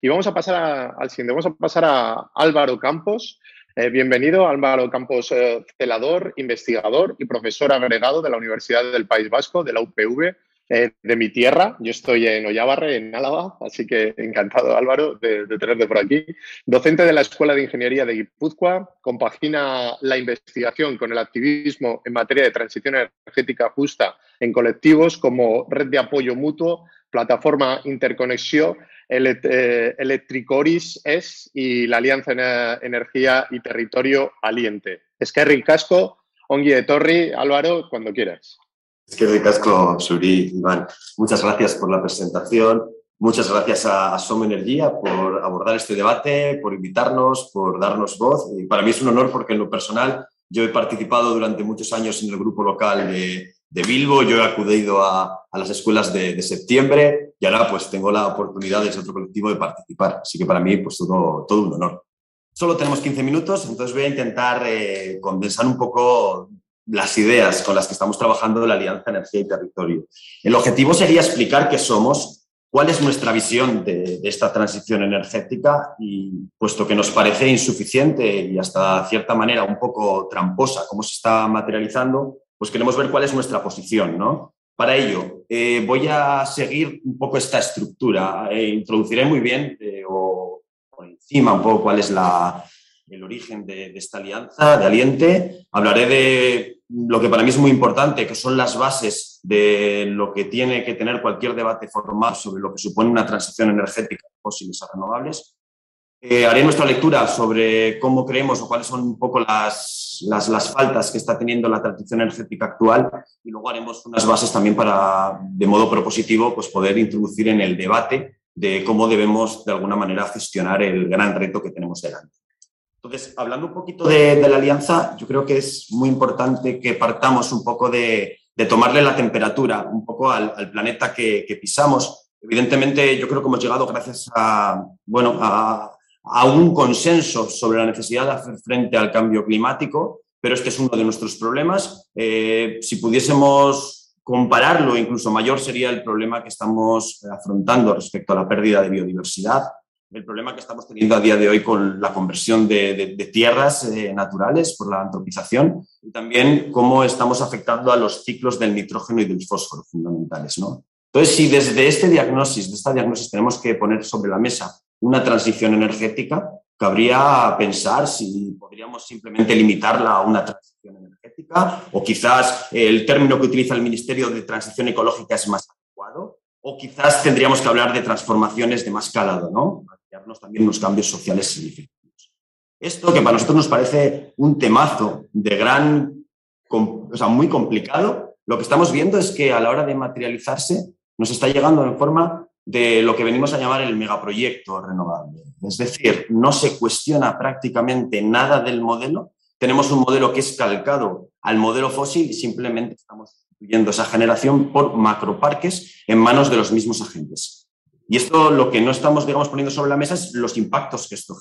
B: Y vamos a pasar a, al siguiente. Vamos a pasar a Álvaro Campos, Eh, bienvenido, Álvaro Campos eh, Celador, investigador y profesor agregado de la Universidad del País Vasco, de la UPV, eh, de mi tierra. Yo estoy en Ollabarre, en Álava, así que encantado, Álvaro, de, de, tenerte por aquí. Docente de la Escuela de Ingeniería de Guipúzcoa, compagina la investigación con el activismo en materia de transición energética justa en colectivos como Red de Apoyo Mutuo, Plataforma Interconexión eh, Electricoris es y la Alianza Energía y Territorio Aliente. Es que ricasco, Ongi de Torri, Álvaro, cuando quieras.
G: Es que ricasco, Suri, Iván. Muchas gracias por la presentación. Muchas gracias a, Som Energía por abordar este debate, por invitarnos, por darnos voz. Y para mí es un honor porque en lo personal yo he participado durante muchos años en el grupo local de, de Bilbo, yo he acudido a, las escuelas de, de, septiembre y ahora pues tengo la oportunidad desde otro colectivo de participar. Así que para mí pues todo, todo un honor. Solo tenemos 15 minutos, entonces voy a intentar eh, condensar un poco las ideas con las que estamos trabajando de la Alianza Energía y Territorio. El objetivo sería explicar qué somos, cuál es nuestra visión de, esta transición energética y puesto que nos parece insuficiente y hasta cierta manera un poco tramposa cómo se está materializando, pues queremos ver cuál es nuestra posición, ¿no? Para ello, eh, voy a seguir un poco esta estructura. Eh, introduciré muy bien eh, o por encima un poco cuál es la, el origen de, de, esta alianza de Aliente. Hablaré de lo que para mí es muy importante, que son las bases de lo que tiene que tener cualquier debate formal sobre lo que supone una transición energética de fósiles a renovables. Eh, haré nuestra lectura sobre cómo creemos o cuáles son un poco las, las, las, faltas que está teniendo la transición energética actual y luego haremos unas bases también para, de modo propositivo, pues poder introducir en el debate de cómo debemos de alguna manera gestionar el gran reto que tenemos delante. Entonces, hablando un poquito de, de la alianza, yo creo que es muy importante que partamos un poco de, de tomarle la temperatura un poco al, al planeta que, que, pisamos. Evidentemente, yo creo que hemos llegado gracias a, bueno, a, a un consenso sobre la necesidad de hacer frente al cambio climático, pero este es uno de nuestros problemas. Eh, si pudiésemos compararlo, incluso mayor sería el problema que estamos afrontando respecto a la pérdida de biodiversidad, el problema que estamos teniendo a día de hoy con la conversión de, tierras eh, naturales por la antropización y también cómo estamos afectando a los ciclos del nitrógeno y del fósforo fundamentales. ¿no? Entonces, si desde este diagnóstico, de esta diagnóstico tenemos que poner sobre la mesa una transición energética, cabría pensar si podríamos simplemente limitarla a una transición energética o quizás el término que utiliza el Ministerio de Transición Ecológica es más adecuado o quizás tendríamos que hablar de transformaciones de más calado, ¿no? También unos cambios sociales significativos. Esto que para nosotros nos parece un temazo de gran, o sea, muy complicado, lo que estamos viendo es que a la hora de materializarse nos está llegando en forma de lo que venimos a llamar el megaproyecto renovable. Es decir, no se cuestiona prácticamente nada del modelo. Tenemos un modelo que es calcado al modelo fósil y simplemente estamos sustituyendo esa generación por macroparques en manos de los mismos agentes. Y esto lo que no estamos, digamos, poniendo sobre la mesa es los impactos que esto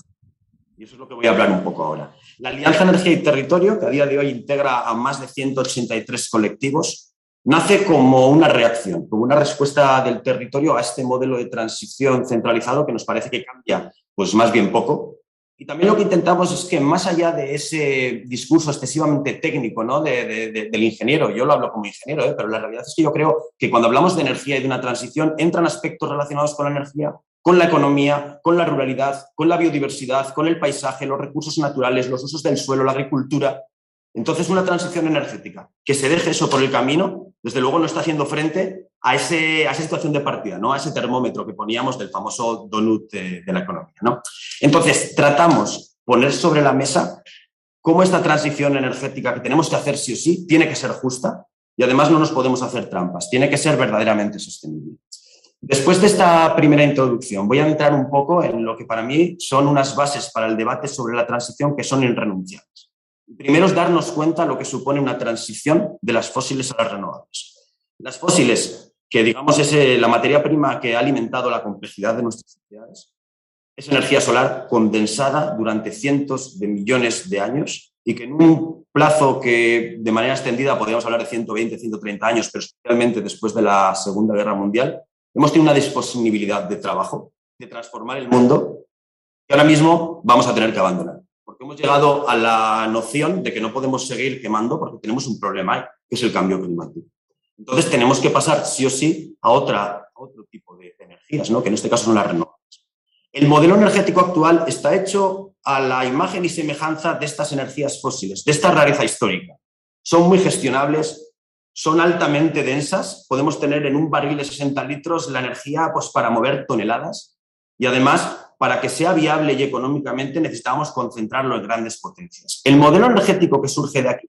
G: Y eso es lo que voy a hablar un poco ahora. La Alianza Energía y Territorio, que a día de hoy integra a más de 183 colectivos, nace como una reacción, como una respuesta del territorio a este modelo de transición centralizado que nos parece que cambia, pues más bien poco. Y también lo que intentamos es que más allá de ese discurso excesivamente técnico ¿no? de, de, de, del ingeniero, yo lo hablo como ingeniero, ¿eh? pero la realidad es que yo creo que cuando hablamos de energía y de una transición entran aspectos relacionados con la energía, con la economía, con la ruralidad, con la biodiversidad, con el paisaje, los recursos naturales, los usos del suelo, la agricultura, entonces, una transición energética que se deje eso por el camino, desde luego no está haciendo frente a, ese, a esa situación de partida, ¿no? a ese termómetro que poníamos del famoso donut de, de la economía. ¿no? Entonces, tratamos poner sobre la mesa cómo esta transición energética que tenemos que hacer sí o sí tiene que ser justa y además no nos podemos hacer trampas, tiene que ser verdaderamente sostenible. Después de esta primera introducción, voy a entrar un poco en lo que para mí son unas bases para el debate sobre la transición que son irrenunciables. Primero es darnos cuenta de lo que supone una transición de las fósiles a las renovables. Las fósiles, que digamos es eh, la materia prima que ha alimentado la complejidad de nuestras sociedades, es energía solar condensada durante cientos de millones de años y que en un plazo que de manera extendida podríamos hablar de 120, 130 años, pero especialmente después de la Segunda Guerra Mundial, hemos tenido una disponibilidad de trabajo, de transformar el mundo, que ahora mismo vamos a tener que abandonar porque hemos llegado a la noción de que no podemos seguir quemando porque tenemos un problema que es el cambio climático. Entonces tenemos que pasar sí o sí a, otra, otro tipo de energías, ¿no? que en este caso son las renovables. El modelo energético actual está hecho a la imagen y semejanza de estas energías fósiles, de esta rareza histórica. Son muy gestionables, son altamente densas, podemos tener en un barril de 60 litros la energía pues, para mover toneladas y además para que sea viable y económicamente necesitamos concentrarlo en grandes potencias. El modelo energético que surge de aquí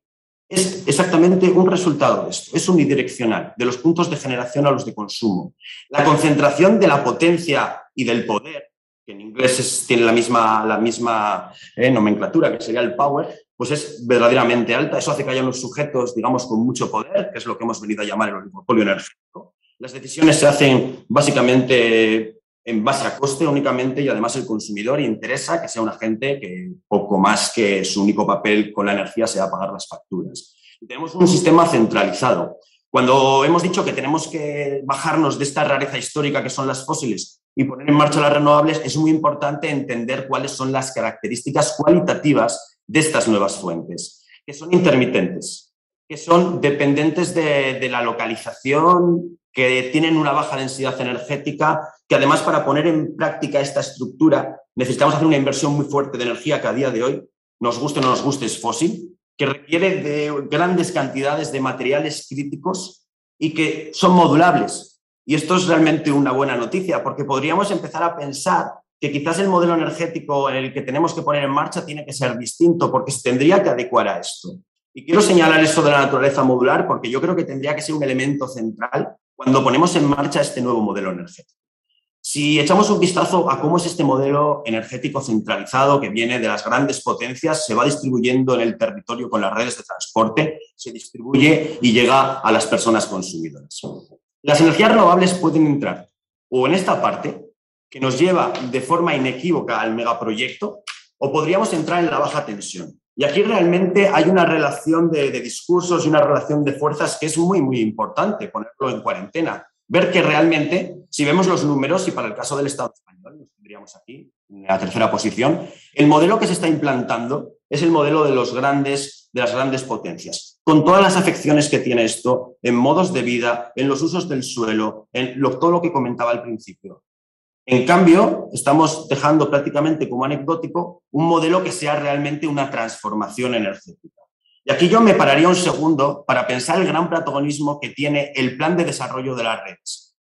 G: es exactamente un resultado de esto, es unidireccional, de los puntos de generación a los de consumo. La concentración de la potencia y del poder, que en inglés tiene la misma, la misma eh, nomenclatura, que sería el power, pues es verdaderamente alta. Eso hace que haya unos sujetos, digamos, con mucho poder, que es lo que hemos venido a llamar el oligopolio energético. Las decisiones se hacen básicamente en base a coste únicamente y además el consumidor interesa que sea un agente que poco más que su único papel con la energía sea pagar las facturas. Y tenemos un sistema centralizado. Cuando hemos dicho que tenemos que bajarnos de esta rareza histórica que son las fósiles y poner en marcha las renovables, es muy importante entender cuáles son las características cualitativas de estas nuevas fuentes, que son intermitentes, que son dependientes de, la localización que tienen una baja densidad energética, que además para poner en práctica esta estructura necesitamos hacer una inversión muy fuerte de energía que a día de hoy, nos guste o no nos guste, es fósil, que requiere de grandes cantidades de materiales críticos y que son modulables. Y esto es realmente una buena noticia, porque podríamos empezar a pensar que quizás el modelo energético en el que tenemos que poner en marcha tiene que ser distinto, porque se tendría que adecuar a esto. Y quiero señalar eso de la naturaleza modular, porque yo creo que tendría que ser un elemento central cuando ponemos en marcha este nuevo modelo energético. Si echamos un vistazo a cómo es este modelo energético centralizado que viene de las grandes potencias, se va distribuyendo en el territorio con las redes de transporte, se distribuye y llega a las personas consumidoras. Las energías renovables pueden entrar o en esta parte, que nos lleva de forma inequívoca al megaproyecto, o podríamos entrar en la baja tensión. Y aquí realmente hay una relación de, discursos y una relación de fuerzas que es muy, muy importante ponerlo en cuarentena ver que realmente, si vemos los números, y para el caso del Estado español, nos tendríamos aquí en la tercera posición, el modelo que se está implantando es el modelo de, los grandes, de las grandes potencias, con todas las afecciones que tiene esto en modos de vida, en los usos del suelo, en todo lo que comentaba al principio. En cambio, estamos dejando prácticamente como anecdótico un modelo que sea realmente una transformación energética. Y aquí yo me pararía un segundo para pensar el gran protagonismo que tiene el plan de desarrollo de las redes.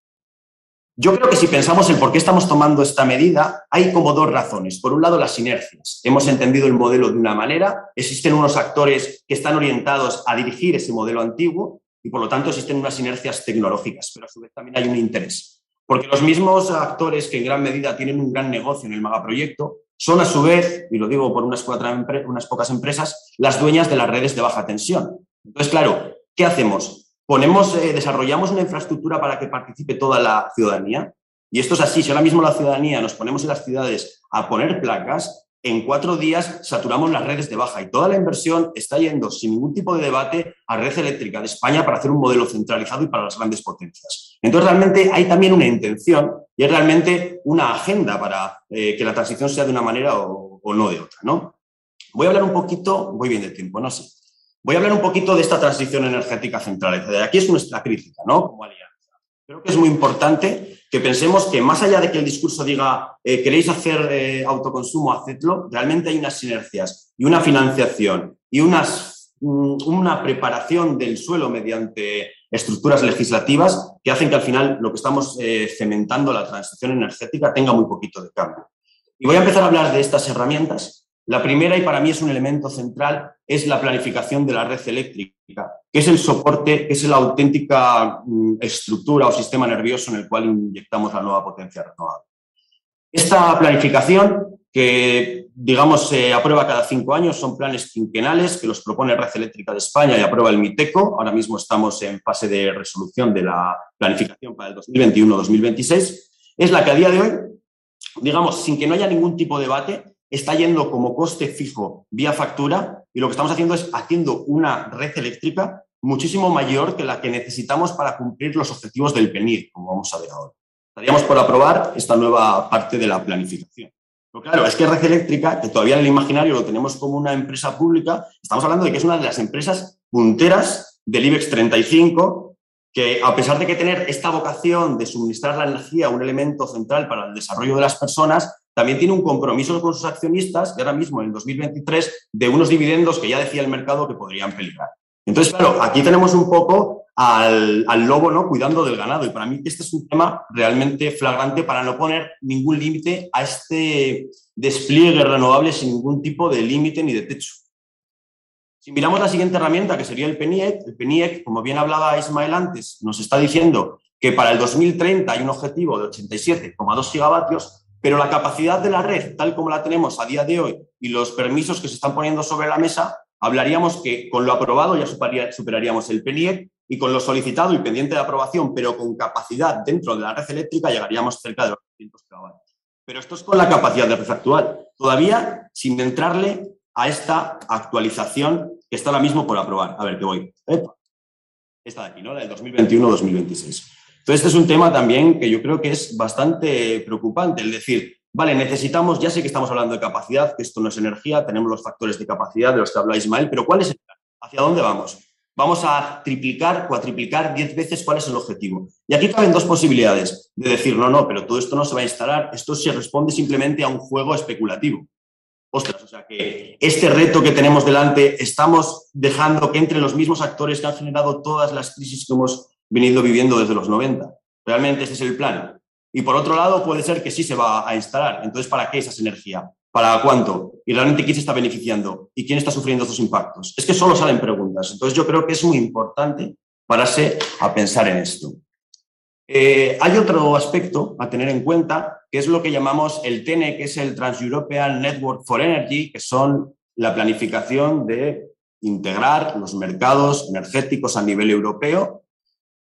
G: Yo creo que si pensamos en por qué estamos tomando esta medida, hay como dos razones. Por un lado, las sinergias. Hemos entendido el modelo de una manera, existen unos actores que están orientados a dirigir ese modelo antiguo y por lo tanto existen unas sinergias tecnológicas, pero a su vez también hay un interés. Porque los mismos actores que en gran medida tienen un gran negocio en el megaproyecto son a su vez, y lo digo por unas, unas pocas empresas, las dueñas de las redes de baja tensión. Entonces, claro, ¿qué hacemos? Ponemos, eh, desarrollamos una infraestructura para que participe toda la ciudadanía. Y esto es así, si ahora mismo la ciudadanía nos ponemos en las ciudades a poner placas, en cuatro días saturamos las redes de baja y toda la inversión está yendo sin ningún tipo de debate a Red Eléctrica de España para hacer un modelo centralizado y para las grandes potencias. Entonces, realmente hay también una intención y es realmente una agenda para eh, que la transición sea de una manera o, no de otra. ¿no? Voy a hablar un poquito, voy bien de tiempo, no sé. Voy a hablar un poquito de esta transición energética centralizada. Aquí es nuestra crítica, ¿no? Como. Creo que es muy importante que pensemos que más allá de que el discurso diga eh, queréis hacer eh, autoconsumo, hacedlo, realmente hay unas sinergias y una financiación y unas, mm, una preparación del suelo mediante estructuras legislativas que hacen que al final lo que estamos eh, cementando, la transición energética, tenga muy poquito de cambio. Y voy a empezar a hablar de estas herramientas. La primera, y para mí es un elemento central, es la planificación de la red eléctrica, que es el soporte, que es la auténtica mm, estructura o sistema nervioso en el cual inyectamos la nueva potencia renovable. Esta planificación que, digamos, se aprueba cada cinco años, son planes quinquenales que los propone Red Eléctrica de España y aprueba el MITECO. Ahora mismo estamos en fase de resolución de la planificación para el 2021-2026. Es la que a día de hoy, digamos, sin que no haya ningún tipo de debate, está yendo como coste fijo vía factura y lo que estamos haciendo es haciendo una red eléctrica muchísimo mayor que la que necesitamos para cumplir los objetivos del PNID, como vamos a ver ahora. Estaríamos por aprobar esta nueva parte de la planificación. Pero claro, es que Red Eléctrica, que todavía en el imaginario lo tenemos como una empresa pública, estamos hablando de que es una de las empresas punteras del IBEX 35, que a pesar de que tener esta vocación de suministrar la energía, un elemento central para el desarrollo de las personas, también tiene un compromiso con sus accionistas, y ahora mismo en el 2023, de unos dividendos que ya decía el mercado que podrían peligrar. Entonces, claro, aquí tenemos un poco al, lobo ¿no? cuidando del ganado. Y para mí este es un tema realmente flagrante para no poner ningún límite a este despliegue renovable sin ningún tipo de límite ni de techo. Si miramos la siguiente herramienta, que sería el PENIEC, el PENIEC, como bien hablaba Ismael antes, nos está diciendo que para el 2030 hay un objetivo de 87,2 gigavatios, pero la capacidad de la red, tal como la tenemos a día de hoy, y los permisos que se están poniendo sobre la mesa, hablaríamos que con lo aprobado ya superaríamos el PENIEC y con lo solicitado y pendiente de aprobación, pero con capacidad dentro de la red eléctrica, llegaríamos cerca de los 200 kilovatios. Pero esto es con la capacidad de red actual, todavía sin entrarle a esta actualización que está ahora mismo por aprobar. A ver, ¿qué voy? Esta de aquí, ¿no? La del 2021-2026. Entonces, este es un tema también que yo creo que es bastante preocupante, el decir, Vale, necesitamos, ya sé que estamos hablando de capacidad, que esto no es energía, tenemos los factores de capacidad de los que habla Ismael, pero ¿cuál es el plan? ¿Hacia dónde vamos? Vamos a triplicar, cuatriplicar diez veces cuál es el objetivo. Y aquí caben dos posibilidades de decir, no, no, pero todo esto no se va a instalar, esto se responde simplemente a un juego especulativo. ostras, o sea que este reto que tenemos delante estamos dejando que entre los mismos actores que han generado todas las crisis que hemos venido viviendo desde los 90. Realmente este es el plan. Y por otro lado, puede ser que sí se va a instalar. Entonces, ¿para qué esa energía? ¿Para cuánto? ¿Y realmente quién se está beneficiando? ¿Y quién está sufriendo estos impactos? Es que solo salen preguntas. Entonces, yo creo que es muy importante pararse a pensar en esto. Eh, hay otro aspecto a tener en cuenta, que es lo que llamamos el TENE, que es el Trans-European Network for Energy, que son la planificación de integrar los mercados energéticos a nivel europeo,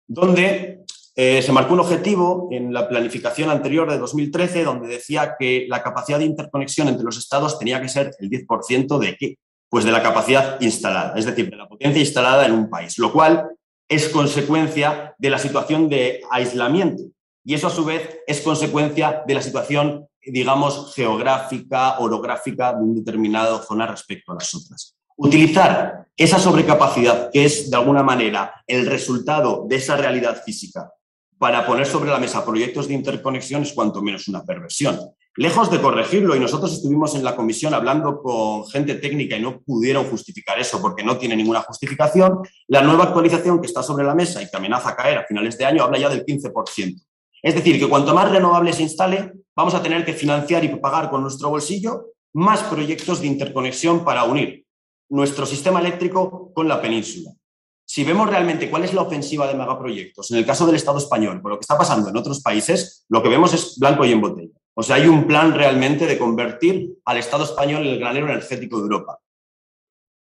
G: donde eh, se marcó un objetivo en la planificación anterior de 2013, donde decía que la capacidad de interconexión entre los estados tenía que ser el 10% de qué? Pues de la capacidad instalada, es decir, de la potencia instalada en un país, lo cual es consecuencia de la situación de aislamiento. Y eso a su vez es consecuencia de la situación, digamos, geográfica, orográfica de una determinada zona respecto a las otras. Utilizar esa sobrecapacidad, que es de alguna manera el resultado de esa realidad física, para poner sobre la mesa proyectos de interconexión es cuanto menos una perversión. Lejos de corregirlo, y nosotros estuvimos en la comisión hablando con gente técnica y no pudieron justificar eso porque no tiene ninguna justificación, la nueva actualización que está sobre la mesa y que amenaza a caer a finales de año habla ya del 15%. Es decir, que cuanto más renovables se instale, vamos a tener que financiar y pagar con nuestro bolsillo más proyectos de interconexión para unir nuestro sistema eléctrico con la península si vemos realmente cuál es la ofensiva de megaproyectos, en el caso del Estado español, por lo que está pasando en otros países, lo que vemos es blanco y en botella. O sea, hay un plan realmente de convertir al Estado español en el granero energético de Europa.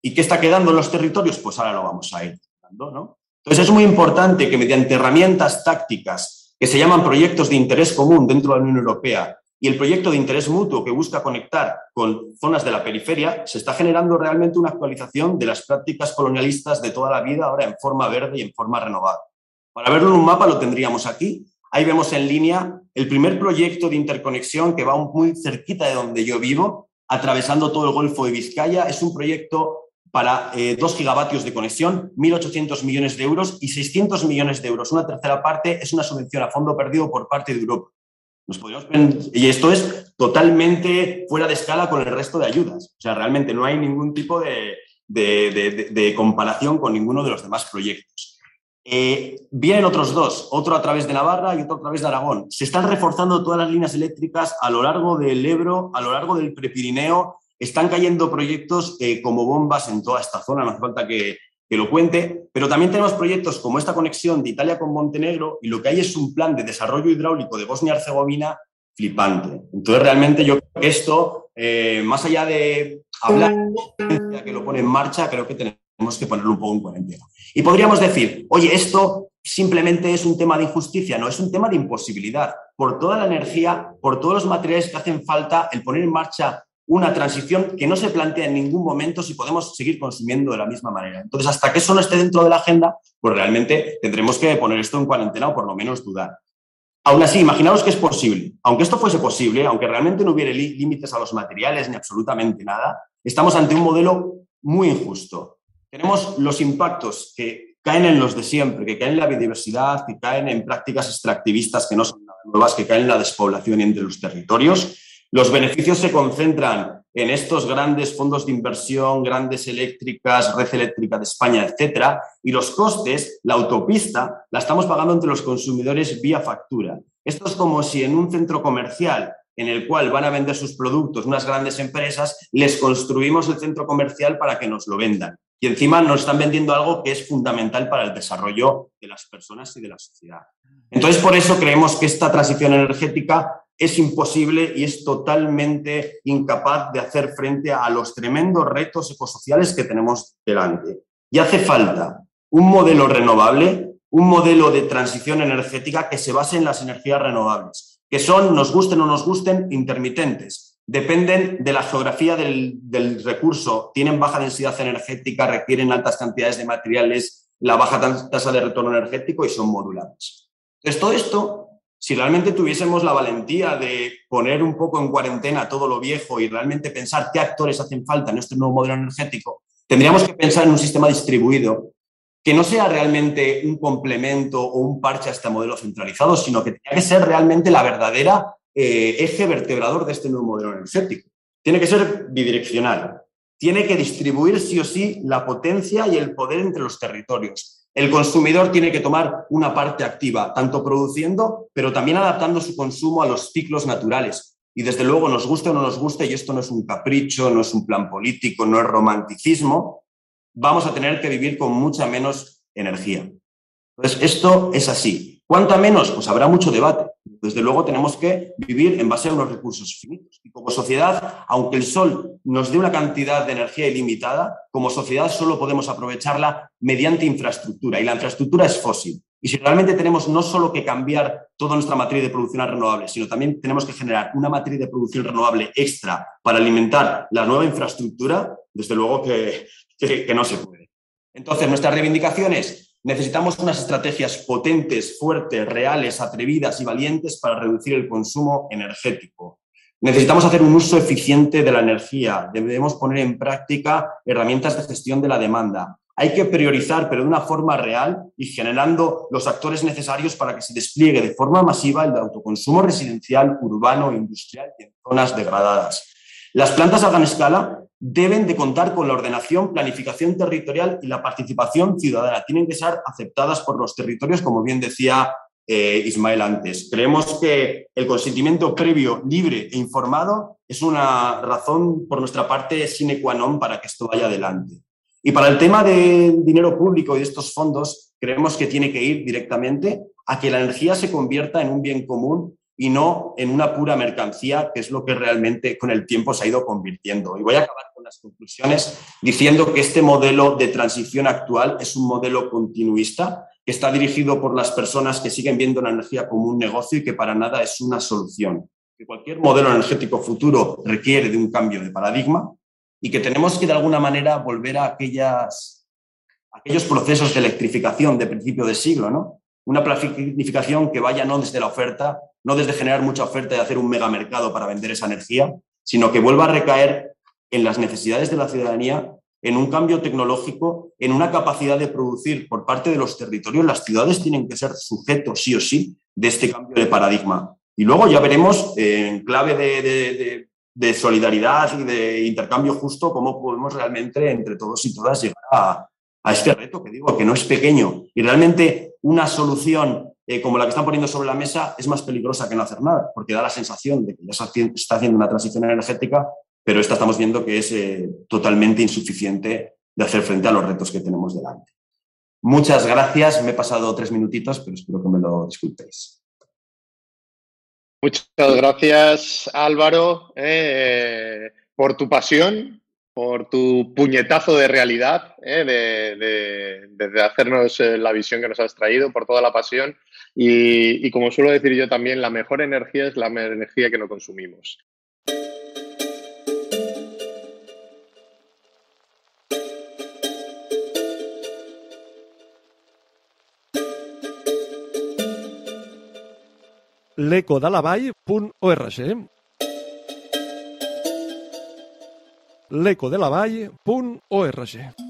G: ¿Y qué está quedando en los territorios? Pues ahora lo vamos a ir ¿no? Entonces es muy importante que mediante herramientas tácticas que se llaman proyectos de interés común dentro de la Unión Europea y el proyecto de interés mutuo que busca conectar con zonas de la periferia, se está generando realmente una actualización de las prácticas colonialistas de toda la vida, ahora en forma verde y en forma renovada. Para verlo en un mapa lo tendríamos aquí. Ahí vemos en línea el primer proyecto de interconexión que va muy cerquita de donde yo vivo, atravesando todo el Golfo de Vizcaya. Es un proyecto para 2 eh, gigavatios de conexión, 1.800 millones de euros y 600 millones de euros. Una tercera parte es una subvención a fondo perdido por parte de Europa y esto es totalmente fuera de escala con el resto de ayudas. O sea, realmente no hay ningún tipo de, comparación con ninguno de los demás proyectos. Eh, vienen otros dos, otro a través de Navarra y otro a través de Aragón. Se están reforzando todas las líneas eléctricas a lo largo del Ebro, a lo largo del Prepirineo. Están cayendo proyectos eh, como bombas en toda esta zona, no hace falta que, que lo cuente, pero también tenemos proyectos como esta conexión de Italia con Montenegro y lo que hay es un plan de desarrollo hidráulico de Bosnia-Herzegovina flipante. Entonces, realmente yo creo que esto, eh, más allá de hablar de que lo pone en marcha, creo que tenemos que ponerlo un poco en cuarentena. Y podríamos decir, oye, esto simplemente es un tema de injusticia, no, es un tema de imposibilidad. Por toda la energía, por todos los materiales que hacen falta, el poner en marcha una transición que no se plantea en ningún momento si podemos seguir consumiendo de la misma manera. Entonces, hasta que eso no esté dentro de la agenda, pues realmente tendremos que poner esto en cuarentena o por lo menos dudar. Aún así, imaginaos que es posible. Aunque esto fuese posible, aunque realmente no hubiera límites a los materiales ni absolutamente nada, estamos ante un modelo muy injusto. Tenemos los impactos que caen en los de siempre, que caen en la biodiversidad, que caen en prácticas extractivistas que no son nuevas, que caen en la despoblación entre los territorios los beneficios se concentran en estos grandes fondos de inversión, grandes eléctricas, red eléctrica de España, etcétera, y los costes, la autopista, la estamos pagando entre los consumidores vía factura. Esto es como si en un centro comercial en el cual van a vender sus productos unas grandes empresas, les construimos el centro comercial para que nos lo vendan. Y encima nos están vendiendo algo que es fundamental para el desarrollo de las personas y de la sociedad. Entonces, por eso creemos que esta transición energética es imposible y es totalmente incapaz de hacer frente a los tremendos retos ecosociales que tenemos delante. Y hace falta un modelo renovable, un modelo de transición energética que se base en las energías renovables, que son, nos gusten o nos gusten, intermitentes. Dependen de la geografía del, recurso, tienen baja densidad energética, requieren altas cantidades de materiales, la baja tasa de retorno energético y son modulables. Entonces, todo esto si realmente tuviésemos la valentía de poner un poco en cuarentena todo lo viejo y realmente pensar qué actores hacen falta en este nuevo modelo energético, tendríamos que pensar en un sistema distribuido que no sea realmente un complemento o un parche a este modelo centralizado, sino que tenga que ser realmente la verdadera eh, eje vertebrador de este nuevo modelo energético. tiene que ser bidireccional. Tiene que distribuir sí o sí la potencia y el poder entre los territorios. El consumidor tiene que tomar una parte activa, tanto produciendo, pero también adaptando su consumo a los ciclos naturales. Y desde luego, nos guste o no nos guste, y esto no es un capricho, no es un plan político, no es romanticismo, vamos a tener que vivir con mucha menos energía. Entonces, esto es así. ¿Cuánta menos? Pues habrá mucho debate. Desde luego tenemos que vivir en base a unos recursos finitos. Y como sociedad, aunque el sol nos dé una cantidad de energía ilimitada, como sociedad solo podemos aprovecharla mediante infraestructura. Y la infraestructura es fósil. Y si realmente tenemos no solo que cambiar toda nuestra matriz de producción a renovables, sino también tenemos que generar una matriz de producción renovable extra para alimentar la nueva infraestructura, desde luego que, que no se puede. Entonces, nuestras reivindicaciones Necesitamos unas estrategias potentes, fuertes, reales, atrevidas y valientes para reducir el consumo energético. Necesitamos hacer un uso eficiente de la energía. Debemos poner en práctica herramientas de gestión de la demanda. Hay que priorizar, pero de una forma real y generando los actores necesarios para que se despliegue de forma masiva el autoconsumo residencial, urbano industrial en zonas degradadas. Las plantas a gran escala deben de contar con la ordenación, planificación territorial y la participación ciudadana. Tienen que ser aceptadas por los territorios, como bien decía eh, Ismael antes. Creemos que el consentimiento previo, libre e informado es una razón por nuestra parte sine qua non para que esto vaya adelante. Y para el tema del dinero público y de estos fondos, creemos que tiene que ir directamente a que la energía se convierta en un bien común y no en una pura mercancía, que es lo que realmente con el tiempo se ha ido convirtiendo. Y voy a acabar con las conclusiones diciendo que este modelo de transición actual es un modelo continuista que está dirigido por las personas que siguen viendo la energía como un negocio y que para nada es una solución. Que cualquier modelo energético futuro requiere de un cambio de paradigma y que tenemos que de alguna manera volver a aquellas, aquellos procesos de electrificación de principio de siglo, ¿no? Una planificación que vaya no desde la oferta, no desde generar mucha oferta y hacer un megamercado para vender esa energía, sino que vuelva a recaer en las necesidades de la ciudadanía, en un cambio tecnológico, en una capacidad de producir por parte de los territorios. Las ciudades tienen que ser sujetos, sí o sí, de este cambio de paradigma. Y luego ya veremos, en clave de, solidaridad y de intercambio justo, cómo podemos realmente, entre todos y todas, llegar a, a este reto que digo que no es pequeño. Y realmente una solución eh, como la que están poniendo sobre la mesa es más peligrosa que no hacer nada, porque da la sensación de que ya se está haciendo una transición energética, pero esta estamos viendo que es eh, totalmente insuficiente de hacer frente a los retos que tenemos delante. Muchas gracias, me he pasado tres minutitos, pero espero que me lo disculpéis.
B: Muchas gracias, Álvaro, eh, por tu pasión, por tu puñetazo de realidad, de, hacernos la visión que nos has traído, por toda la pasión y, como suelo decir yo también, la mejor energía es la energía que no consumimos.
A: l'ecodelavall.org l'ecodelavall.org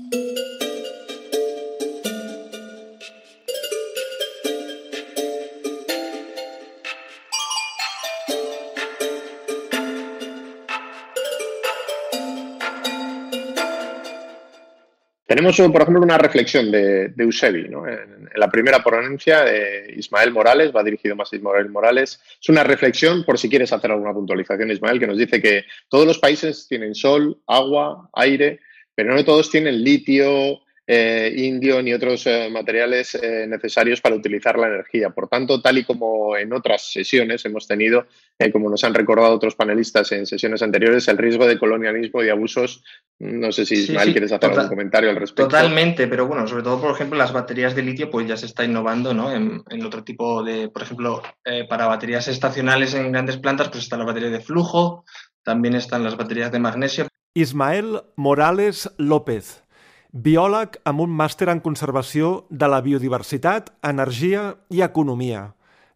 B: Tenemos, por ejemplo, una reflexión de, de Eusebi. En, la primera ponencia de Ismael Morales, va dirigido más a Ismael Morales. Es una reflexión, por si quieres hacer alguna puntualización, Ismael, que nos dice que todos los países tienen sol, agua, aire, pero no todos tienen litio, eh, indio ni otros eh, materiales eh, necesarios para utilizar la energía. Por tanto, tal y como en otras sesiones hemos tenido, como nos han recordado otros panelistas en sesiones anteriores, el riesgo de colonialismo y abusos. No sé si Ismael quieres hacer algún comentario al respecto.
H: Totalmente, pero bueno, sobre todo, por ejemplo, las baterías de litio, pues ya se está innovando, ¿no? En, en otro tipo de, por ejemplo, para baterías estacionales en grandes plantas, pues están las baterías de flujo, también están las baterías de magnesio.
A: Ismael Morales López biòleg amb un màster en conservació de la biodiversitat, energia i economia.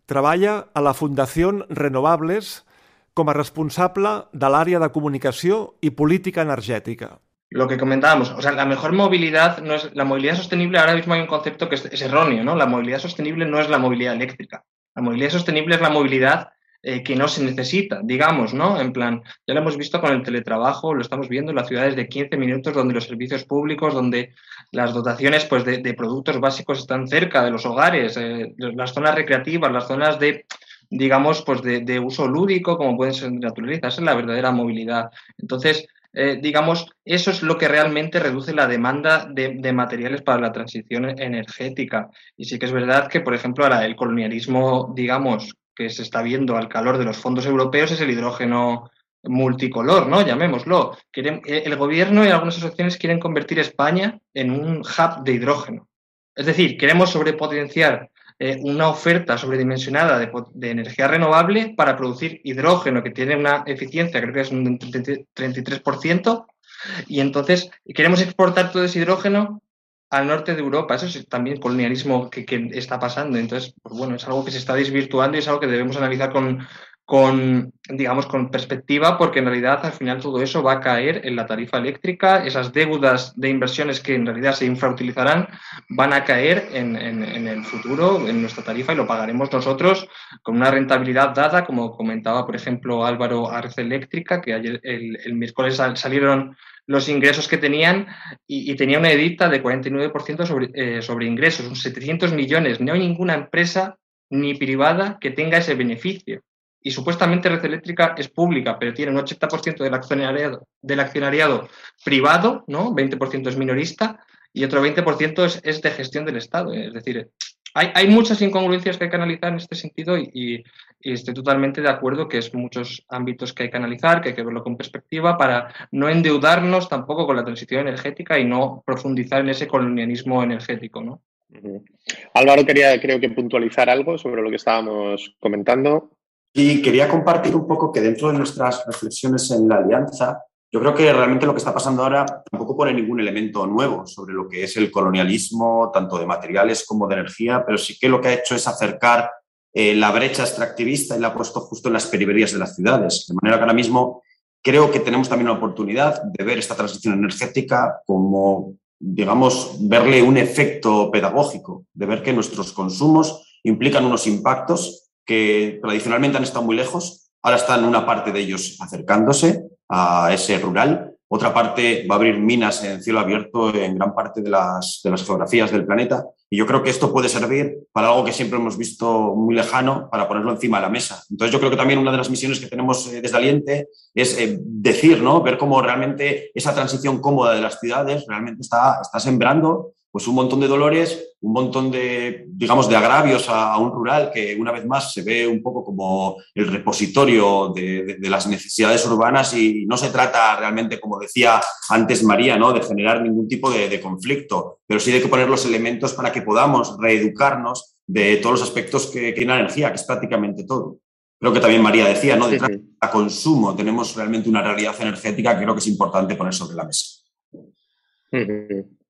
A: Treballa a la Fundació Renovables com a responsable de l'àrea de comunicació y política energética.
H: Lo que comentábamos, o sea, la mejor movilidad no es la movilidad sostenible. Ahora mismo hay un concepto que es, es erróneo, ¿no? La movilidad sostenible no es la movilidad eléctrica. La movilidad sostenible es la movilidad eh, que no se necesita, digamos, ¿no? En plan, ya lo hemos visto con el teletrabajo, lo estamos viendo en las ciudades de 15 minutos, donde los servicios públicos, donde las dotaciones pues, de, productos básicos están cerca de los hogares, eh, las zonas recreativas, las zonas de digamos, pues de, uso lúdico, como pueden ser naturaleza, esa es la verdadera movilidad. Entonces, eh, digamos, eso es lo que realmente reduce la demanda de, materiales para la transición energética. Y sí que es verdad que, por ejemplo, ahora el colonialismo, digamos, que se está viendo al calor de los fondos europeos es el hidrógeno multicolor, ¿no? Llamémoslo. Eh, el gobierno y algunas asociaciones quieren convertir España en un hub de hidrógeno. Es decir, queremos sobrepotenciar eh, una oferta sobredimensionada de, energía renovable para producir hidrógeno, que tiene una eficiencia, creo que es un 33%, y entonces queremos exportar todo ese hidrógeno al norte de Europa. Eso es también colonialismo que, que está pasando. Entonces, pues bueno, es algo que se está desvirtuando y es algo que debemos analizar con, con, digamos, con perspectiva, porque en realidad al final todo eso va a caer en la tarifa eléctrica, esas deudas de inversiones que en realidad se infrautilizarán van a caer en, el futuro, en nuestra tarifa, y lo pagaremos nosotros con una rentabilidad dada, como comentaba, por ejemplo, Álvaro Arce Eléctrica, que ayer el, miércoles salieron los ingresos que tenían y, tenía una edicta de 49% sobre, eh, sobre ingresos, unos 700 millones. No hay ninguna empresa ni privada que tenga ese beneficio y supuestamente Red Eléctrica es pública, pero tiene un 80% del accionariado, del accionariado privado, ¿no? 20% es minorista y otro 20% es, es, de gestión del Estado. Es decir, hay, hay, muchas incongruencias que hay que analizar en este sentido y, y, estoy totalmente de acuerdo que es muchos ámbitos que hay que analizar, que hay que verlo con perspectiva para no endeudarnos tampoco con la transición energética y no profundizar en ese colonialismo energético, ¿no?
B: Álvaro quería, creo que puntualizar algo sobre lo que estábamos comentando.
G: Y quería compartir un poco que dentro de nuestras reflexiones en la alianza, yo creo que realmente lo que está pasando ahora tampoco pone ningún elemento nuevo sobre lo que es el colonialismo, tanto de materiales como de energía, pero sí que lo que ha hecho es acercar eh, la brecha extractivista y la ha puesto justo en las periferias de las ciudades. De manera que ahora mismo creo que tenemos también la oportunidad de ver esta transición energética como, digamos, verle un efecto pedagógico, de ver que nuestros consumos implican unos impactos que tradicionalmente han estado muy lejos, ahora están una parte de ellos acercándose a ese rural, otra parte va a abrir minas en cielo abierto en gran parte de las, de las geografías del planeta. Y yo creo que esto puede servir para algo que siempre hemos visto muy lejano, para ponerlo encima de la mesa. Entonces yo creo que también una de las misiones que tenemos eh, desde Aliente es eh, decir, ¿no? ver cómo realmente esa transición cómoda de las ciudades realmente está, está sembrando pues un montón de dolores, un montón de, digamos, de agravios a, un rural que una vez más se ve un poco como el repositorio de, las necesidades urbanas y no se trata realmente, como decía antes María, ¿no? de generar ningún tipo de, conflicto, pero sí de que poner los elementos para que podamos reeducarnos de todos los aspectos que, tiene la energía, que es prácticamente todo. Creo que también María decía, ¿no? Detrás de consumo tenemos realmente una realidad energética que creo que es importante poner sobre la mesa.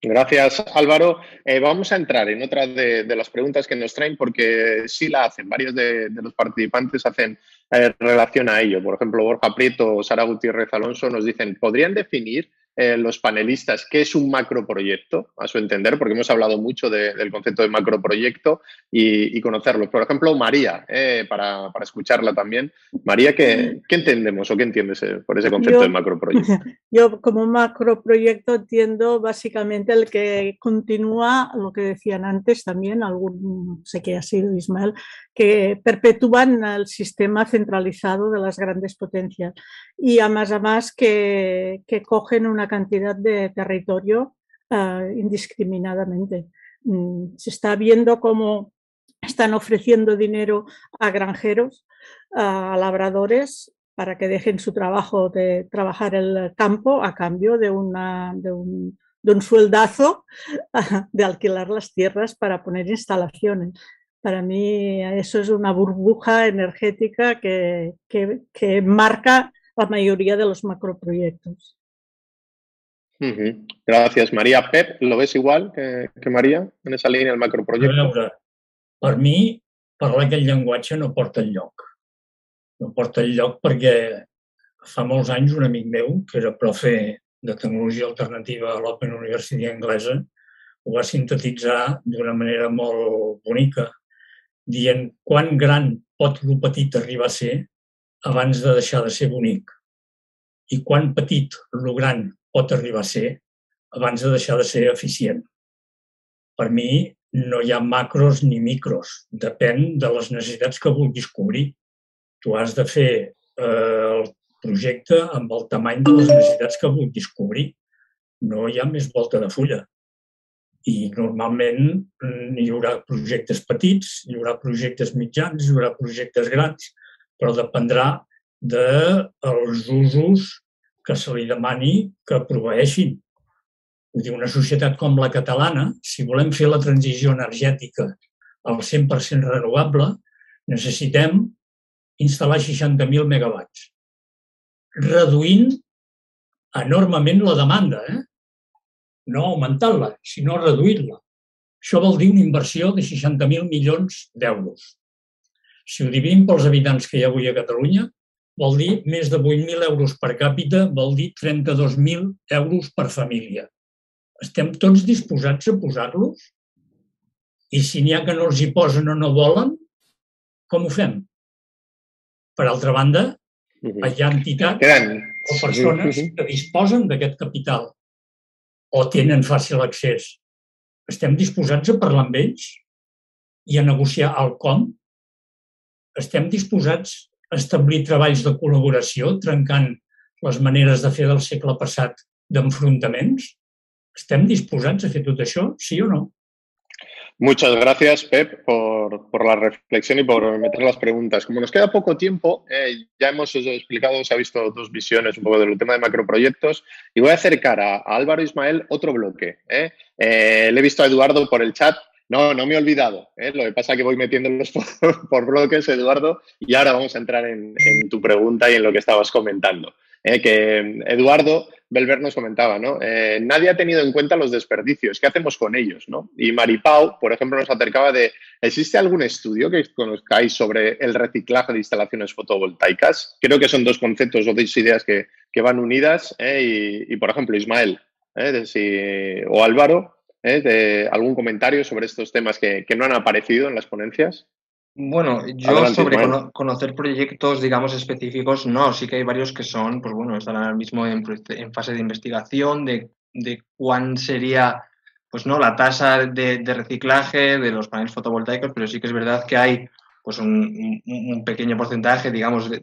B: Gracias, Álvaro. Eh, vamos a entrar en otra de, las preguntas que nos traen porque sí la hacen. Varios de, los participantes hacen eh, relación a ello. Por ejemplo, Borja Prieto o Sara Gutiérrez Alonso nos dicen, ¿podrían definir eh, los panelistas qué es un macroproyecto, a su entender, porque hemos hablado mucho del concepto de macroproyecto y, y conocerlo. Por ejemplo, María, eh, para, escucharla también. María, ¿qué, entendemos o qué entiendes eh, por ese concepto de macroproyecto?
D: Yo como macroproyecto entiendo básicamente el que continúa lo que decían antes también, algún, sé que ha sido Ismael, que perpetúan el sistema centralizado de las grandes potencias y además, además que, que cogen una cantidad de territorio uh, indiscriminadamente. Mm, se está viendo cómo están ofreciendo dinero a granjeros, a labradores, para que dejen su trabajo de trabajar el campo a cambio de, una, de, un, de un sueldazo de alquilar las tierras para poner instalaciones. Para mí eso es una burbuja energética que, que, que marca la mayoría de los macroproyectos.
B: Gracias, María. Pep, ¿lo ves igual que, que Maria en esa línia del macroprojecte? A veure,
E: per mi, parlar aquest llenguatge no porta enlloc. No porta enlloc perquè fa molts anys un amic meu, que era profe de tecnologia alternativa a l'Open University anglesa, ho va sintetitzar d'una manera molt bonica dient quan gran pot lo petit arribar a ser abans de deixar de ser bonic i quan petit lo gran pot arribar a ser abans de deixar de ser eficient. Per mi no hi ha macros ni micros, depèn de les necessitats que vulguis cobrir. Tu has de fer eh, el projecte amb el tamany de les necessitats que vulguis cobrir. No hi ha més volta de fulla. I normalment mm, hi haurà projectes petits, hi haurà projectes mitjans, hi haurà projectes grans, però dependrà dels de usos que se li demani que proveeixin. Una societat com la catalana, si volem fer la transició energètica al 100% renovable, necessitem instal·lar 60.000 megawatts, reduint enormement la demanda, eh? no augmentant-la, sinó reduint-la. Això vol dir una inversió de 60.000 milions d'euros. Si ho dividim pels habitants que hi ha avui a Catalunya, vol dir més de 8.000 euros per càpita, vol dir 32.000 euros per família. Estem tots disposats a posar-los? I si n'hi ha que no els hi posen o no volen, com ho fem? Per altra banda, hi ha entitats o persones que disposen d'aquest capital o tenen fàcil accés. Estem disposats a parlar amb ells i a negociar el com? Estem disposats establir treballs de col·laboració trencant les maneres de fer del segle passat d'enfrontaments? ¿Estem dispuestos a hacer todo eso, sí o no?
B: Muchas gracias, Pep, por, la reflexión y por meter las preguntas. Como nos queda poco tiempo, eh, ya hemos explicado, se ha visto dos visiones un poco del tema de macroproyectos y voy a acercar a, Álvaro Ismael otro bloque. Eh. Eh, le he visto a Eduardo por el chat. No, no me he olvidado. Lo que pasa es que voy metiéndolos por, por bloques, Eduardo, y ahora vamos a entrar en, tu pregunta y en lo que estabas comentando. que Eduardo Belver nos comentaba, ¿no? Eh, nadie ha tenido en cuenta los desperdicios. ¿Qué hacemos con ellos? ¿no? Y Maripau, por ejemplo, nos acercaba de, ¿existe algún estudio que conozcáis sobre el reciclaje de instalaciones fotovoltaicas? Creo que son dos conceptos o dos ideas que, van unidas. ¿eh? Y, por ejemplo, Ismael ¿eh? o Álvaro, de algún comentario sobre estos temas que no han aparecido en las ponencias.
H: Bueno, yo sobre conocer proyectos, digamos, específicos, no, sí que hay varios que son, pues bueno, están ahora mismo en, fase de investigación de, de cuán sería, pues no, la tasa de, de reciclaje de los paneles fotovoltaicos, pero sí que es verdad que hay pues un, pequeño porcentaje, digamos, de,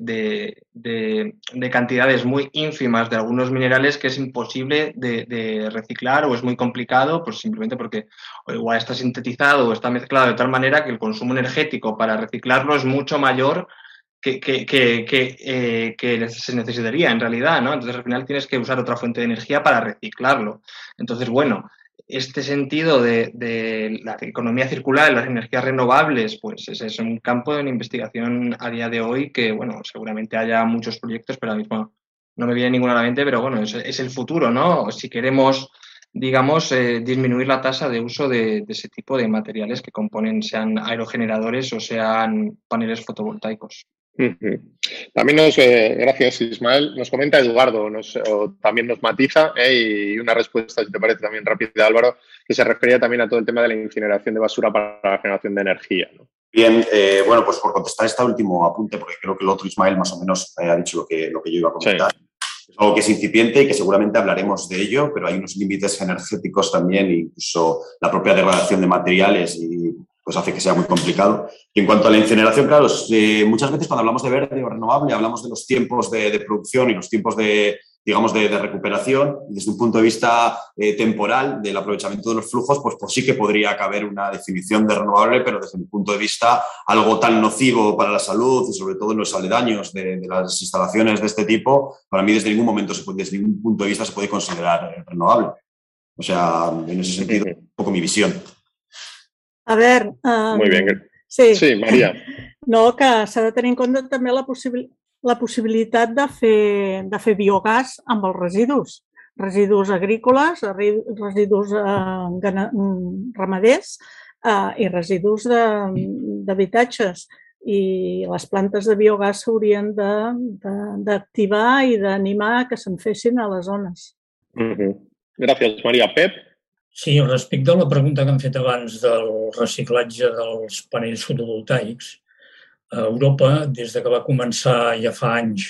H: de, de, cantidades muy ínfimas de algunos minerales que es imposible de, reciclar o es muy complicado, pues simplemente porque o igual está sintetizado o está mezclado de tal manera que el consumo energético para reciclarlo es mucho mayor que, que, que, que, eh, que se necesitaría en realidad, ¿no? Entonces al final tienes que usar otra fuente de energía para reciclarlo. Entonces, bueno, este sentido de, la economía circular y las energías renovables, pues es un campo de investigación a día de hoy que, bueno, seguramente haya muchos proyectos, pero ahora mismo no me viene ninguno a la mente, pero bueno, es, el futuro, ¿no? Si queremos, digamos, eh, disminuir la tasa de uso de, ese tipo de materiales que componen, sean aerogeneradores o sean paneles fotovoltaicos.
B: También nos, eh, gracias Ismael, nos comenta Eduardo, nos, también nos matiza eh, y una respuesta, si te parece también rápida Álvaro, que se refería también a todo el tema de la incineración de basura para la generación de energía.
I: Bien, eh, bueno, pues por contestar este último apunte, porque creo que el otro Ismael más o menos ha dicho lo que, lo que yo iba a comentar. Es algo que es incipiente y que seguramente hablaremos de ello, pero hay unos límites energéticos también, incluso la propia degradación de materiales y pues hace que sea muy complicado. Y en cuanto a la incineración, claro, eh, muchas veces cuando hablamos de verde o renovable hablamos de los tiempos de, producción y los tiempos de, digamos, de, recuperación. Desde un punto de vista eh, temporal del aprovechamiento de los flujos, pues, pues sí que podría caber una definición de renovable, pero desde mi punto de vista algo tan nocivo para la salud y sobre todo en los aledaños de, las instalaciones de este tipo, para mí desde ningún momento, desde ningún punto de vista se puede considerar eh, renovable. O sea, en ese sentido, un poco mi visión.
D: A veure...
B: Um, Muy bien. Sí, sí Maria.
D: No, que s'ha de tenir en compte també la, possibil la possibilitat de fer, de fer biogàs amb els residus. Residus agrícoles, residus eh, ramaders eh, i residus d'habitatges. I les plantes de biogàs s'haurien d'activar i d'animar que se'n fessin a les zones.
B: Mm -hmm. Gràcies, Maria. Pep?
E: Sí, respecte a la pregunta que han fet abans del reciclatge dels panells fotovoltaics, a Europa, des de que va començar ja fa anys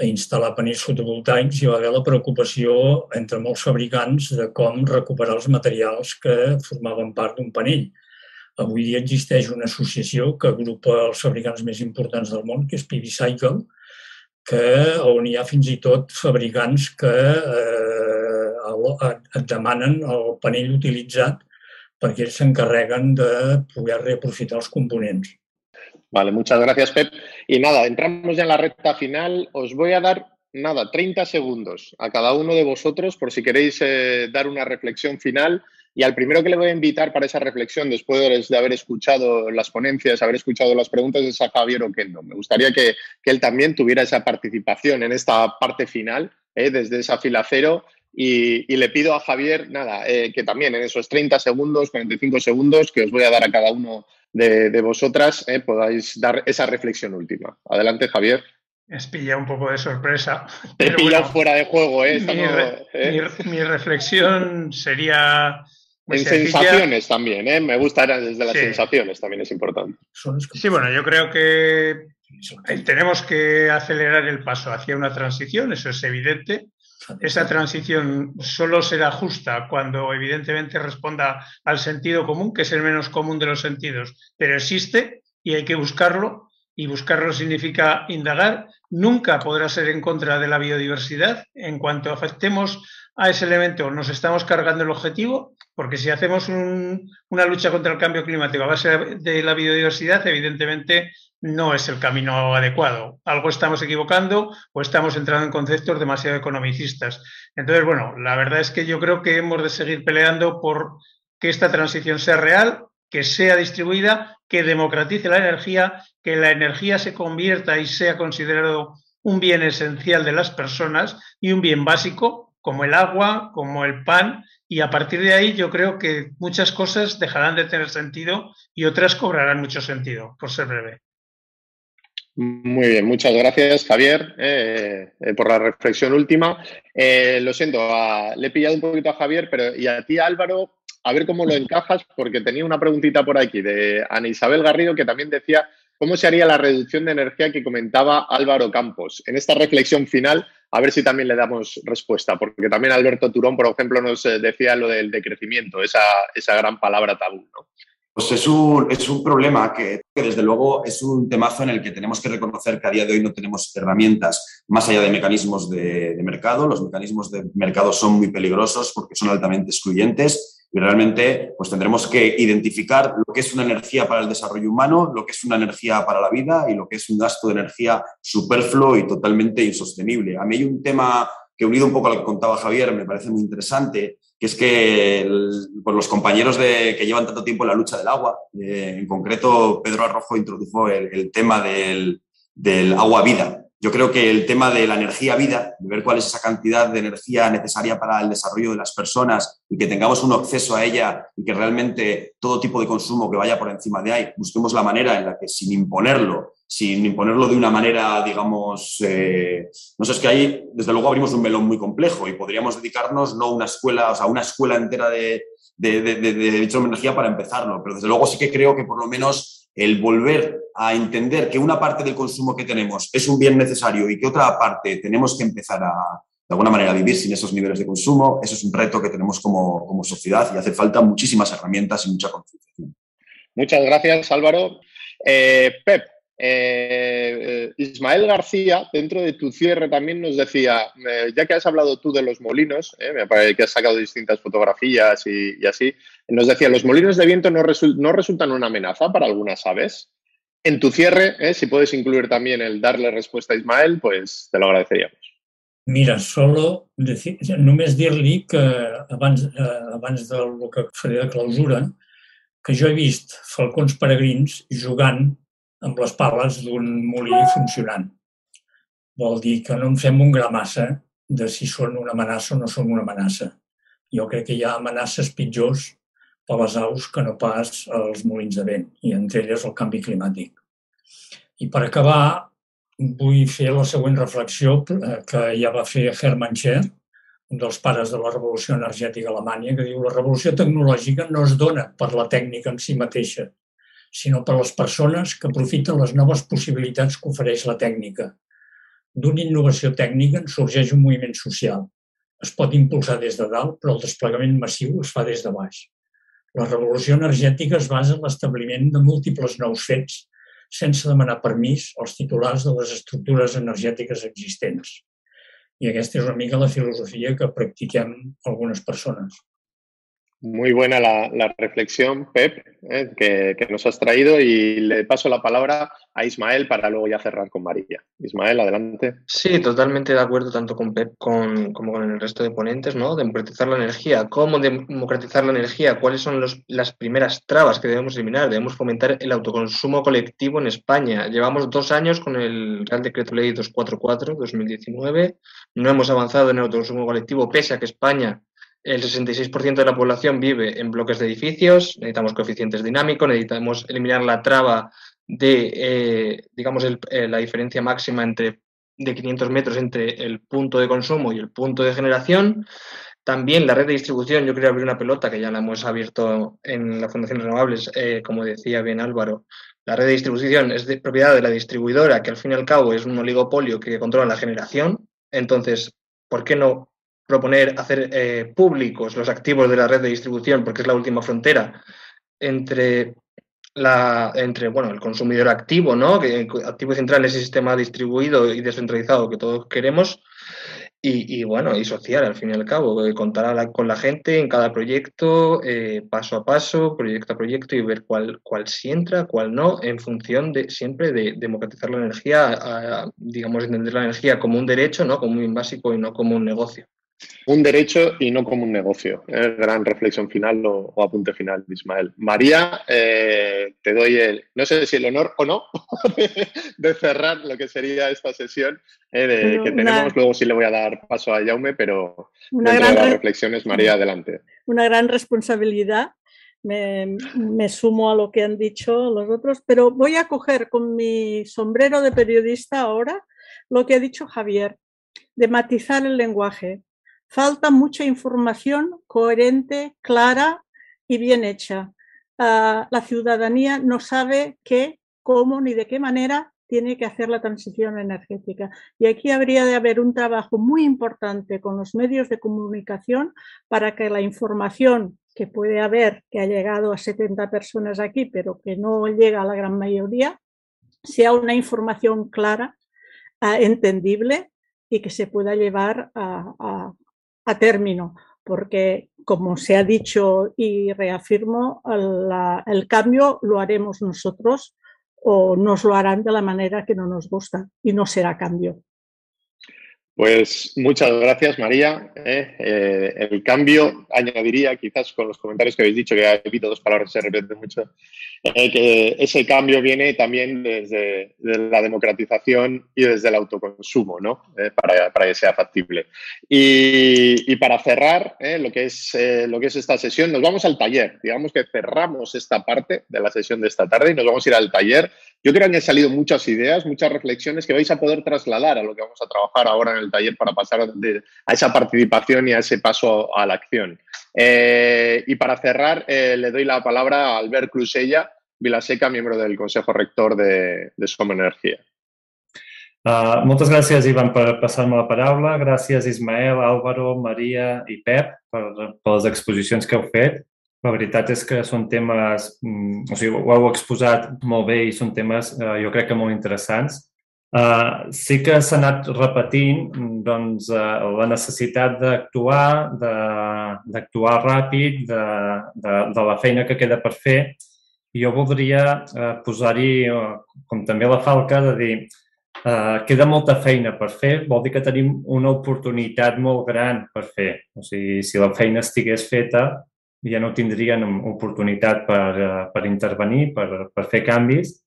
E: a instal·lar panells fotovoltaics, hi va haver la preocupació entre molts fabricants de com recuperar els materials que formaven part d'un panell. Avui dia existeix una associació que agrupa els fabricants més importants del món, que és PV Cycle, que, on hi ha fins i tot fabricants que eh, et demanen el panell utilitzat perquè ells s'encarreguen de poder reaprofitar els components.
B: Vale, muchas gracias, Pep. Y nada, entramos ya en la recta final. Os voy a dar, nada, 30 segundos a cada uno de vosotros por si queréis eh, dar una reflexión final. Y al primero que le voy a invitar para esa reflexión, después de haber escuchado las ponencias, haber escuchado las preguntas, es a Javier Oquendo. Me gustaría que, que él también tuviera esa participación en esta parte final, eh, desde esa fila cero. Y, y, le pido a Javier, nada, eh, que también en esos 30 segundos, 45 segundos que os voy a dar a cada uno de, de vosotras eh, podáis dar esa reflexión última. Adelante, Javier.
J: Es pilla un poco de sorpresa.
B: Te he pillado bueno, fuera de juego, ¿eh?
J: Mi, re, eh. mi, mi, reflexión sería.
B: En sencilla. sensaciones también, ¿eh? Me gusta desde las sí. sensaciones, también es importante.
J: Sí, bueno, yo creo que tenemos que acelerar el paso hacia una transición, eso es evidente. Esa transición solo será justa cuando evidentemente responda al sentido común, que es el menos común de los sentidos, pero existe y hay que buscarlo y buscarlo significa indagar. Nunca podrá ser en contra de la biodiversidad. En cuanto afectemos a ese elemento, nos estamos cargando el objetivo, porque si hacemos un, una lucha contra el cambio climático a base de la biodiversidad, evidentemente no es el camino adecuado. Algo estamos equivocando o estamos entrando en conceptos demasiado economicistas. Entonces, bueno, la verdad es que yo creo que hemos de seguir peleando por que esta transición sea real, que sea distribuida, que democratice la energía, que la energía se convierta y sea considerado un bien esencial de las personas y un bien básico, como el agua, como el pan, y a partir de ahí yo creo que muchas cosas dejarán de tener sentido y otras cobrarán mucho sentido, por ser breve.
B: Muy bien, muchas gracias Javier eh, eh, por la reflexión última. Eh, lo siento, le he pillado un poquito a Javier, pero y a ti Álvaro, a ver cómo lo encajas, porque tenía una preguntita por aquí de Ana Isabel Garrido que también decía cómo se haría la reducción de energía que comentaba Álvaro Campos. En esta reflexión final, a ver si también le damos respuesta, porque también Alberto Turón, por ejemplo, nos decía lo del decrecimiento, esa, esa gran palabra tabú. ¿no?
G: Pues es un, es un problema que, desde luego, es un temazo en el que tenemos que reconocer que a día de hoy no tenemos herramientas más allá de mecanismos de mercado. Los mecanismos de mercado son muy peligrosos porque son altamente excluyentes y realmente pues tendremos que identificar lo que es una energía para el desarrollo humano, lo que es una energía para la vida y lo que es un gasto de energía superfluo y totalmente insostenible. A mí hay un tema que unido un poco a lo que contaba Javier me parece muy interesante que es que el, los compañeros de, que llevan tanto tiempo en la lucha del agua, eh, en concreto Pedro Arrojo introdujo el, el tema del, del, agua vida. Yo creo que el tema de la energía vida, de ver cuál es esa cantidad de energía necesaria para el desarrollo de las personas y que tengamos un acceso a ella y que realmente todo tipo de consumo que vaya por encima de ahí, busquemos la manera en la que sin imponerlo sin imponerlo de una manera, digamos, eh, no sé, es que ahí desde luego abrimos un melón muy complejo y podríamos dedicarnos no una escuela, o sea, una escuela entera de, de, de energía para empezarlo, pero desde luego sí que creo que por lo menos el volver a entender que una parte del consumo que tenemos es un bien necesario y que otra parte tenemos que empezar a, de alguna manera, vivir sin esos niveles de consumo, eso es un reto que tenemos como, como sociedad y hace falta muchísimas herramientas y mucha concienciación.
B: Muchas gracias, Álvaro. Eh, Pep, eh, Ismael García, dentro de tu cierre, también nos decía, eh, ya que has hablado tú de los molinos, eh, me que has sacado distintas fotografías y, y, así, nos decía, los molinos de viento no, resu no, resultan una amenaza para algunas aves. En tu cierre, eh, si puedes incluir también el darle respuesta a Ismael, pues te lo agradeceríamos.
E: Mira, solo decir, només dir-li que abans, eh, abans del que faré de clausura, que jo he vist falcons peregrins jugant amb les pales d'un molí funcionant. Vol dir que no en fem un gra massa de si són una amenaça o no són una amenaça. Jo crec que hi ha amenaces pitjors per les aus que no pas els molins de vent, i entre elles el canvi climàtic. I per acabar, vull fer la següent reflexió eh, que ja va fer Hermann Scher un dels pares de la revolució energètica alemanya, que diu la revolució tecnològica no es dona per la tècnica en si mateixa, sinó per les persones que aprofiten les noves possibilitats que ofereix la tècnica. D'una innovació tècnica en sorgeix un moviment social. Es pot impulsar des de dalt, però el desplegament massiu es fa des de baix. La revolució energètica es basa en l'establiment de múltiples nous fets sense demanar permís als titulars de les estructures energètiques existents. I aquesta és una mica la filosofia que practiquem algunes persones.
B: Muy buena la, reflexión, Pep, eh, que, que, nos has traído y le paso la palabra a Ismael para luego ya cerrar con María. Ismael, adelante.
H: Sí, totalmente de acuerdo tanto con Pep con, como con el resto de ponentes, ¿no? Democratizar la energía. ¿Cómo democratizar la energía? ¿Cuáles son los, las primeras trabas que debemos eliminar? Debemos fomentar el autoconsumo colectivo en España. Llevamos dos años con el Real Decreto Ley 244-2019. No hemos avanzado en el autoconsumo colectivo, pese a que España el 66% de la población vive en bloques de edificios, necesitamos coeficientes dinámicos, necesitamos eliminar la traba de, eh, digamos, eh, la diferencia máxima entre, de 500 metros entre el punto de consumo y el punto de generación. También la red de distribución, yo quería abrir una pelota que ya la hemos abierto en la Fundación Renovables, eh, como decía bien Álvaro. La red de distribución es de propiedad de la distribuidora, que al fin y al cabo es un oligopolio que controla la generación. Entonces, ¿por qué no proponer hacer eh, públicos los activos de la red de distribución, porque es la última frontera entre, la, entre bueno, el consumidor activo, ¿no? que activo central es el sistema distribuido y descentralizado que todos queremos, y, bueno, y social al fin y al cabo, contar con la gente en cada proyecto, eh, paso a paso, proyecto a proyecto y ver cuál, cuál sí entra, cuál no, en función de siempre de democratizar la energía, a, digamos, entender la energía como un derecho, ¿no? como un básico y no como un negocio.
B: Un derecho y no como un negocio. ¿eh? Gran reflexión final o, o, apunte final Ismael. María, eh, te doy el, no sé si el honor o no, de, de cerrar lo que sería esta sesión eh, de, que una, tenemos. Luego sí le voy a dar paso a Jaume, pero
D: una gran
B: de las reflexiones, María, adelante.
D: Una gran responsabilidad. Me, me, sumo a lo que han dicho los otros, pero voy a coger con mi sombrero de periodista ahora lo que ha dicho Javier, de matizar el lenguaje. Falta mucha información coherente, clara y bien hecha. Uh, la ciudadanía no sabe qué, cómo ni de qué manera tiene que hacer la transición energética. Y aquí habría de haber un trabajo muy importante con los medios de comunicación para que la información que puede haber, que ha llegado a 70 personas aquí, pero que no llega a la gran mayoría, sea una información clara, uh, entendible y que se pueda llevar a, a término, porque como se ha dicho y reafirmo, la, el cambio lo haremos nosotros o nos lo harán de la manera que no nos gusta y no será cambio.
B: Pues muchas gracias, María. Eh, eh, el cambio, añadiría quizás con los comentarios que habéis dicho, que he visto dos palabras se repiten mucho, eh, que ese cambio viene también desde, la democratización y desde el autoconsumo, ¿no? Para, para, que sea factible. Y, para cerrar lo, que es, lo que es esta sesión, nos vamos al taller. Digamos que cerramos esta parte de la sesión de esta tarde y nos vamos a ir al taller. Yo creo que han salido muchas ideas, muchas reflexiones que vais a poder trasladar a lo que vamos a trabajar ahora en el taller para pasar de, a esa participación y a ese paso a la acción. Eh, y para cerrar, eh, le doy la palabra a Albert Cruzella Vilaseca, miembro del Consejo Rector de, de Som Energia.
K: Uh, moltes gràcies, Ivan, per passar-me la paraula. Gràcies, Ismael, Álvaro, Maria i Pep per, per les exposicions que heu fet. La veritat és que són temes, mm, o sigui, ho heu exposat molt bé i són temes, uh, jo crec que molt interessants. Uh, sí que s'ha anat repetint doncs, uh, la necessitat d'actuar, d'actuar ràpid, de, de, de la feina que queda per fer. Jo voldria uh, posar-hi, uh, com també la falca, de dir uh, queda molta feina per fer, vol dir que tenim una oportunitat molt gran per fer. O sigui, si la feina estigués feta, ja no tindrien oportunitat per, uh, per intervenir, per, per fer canvis,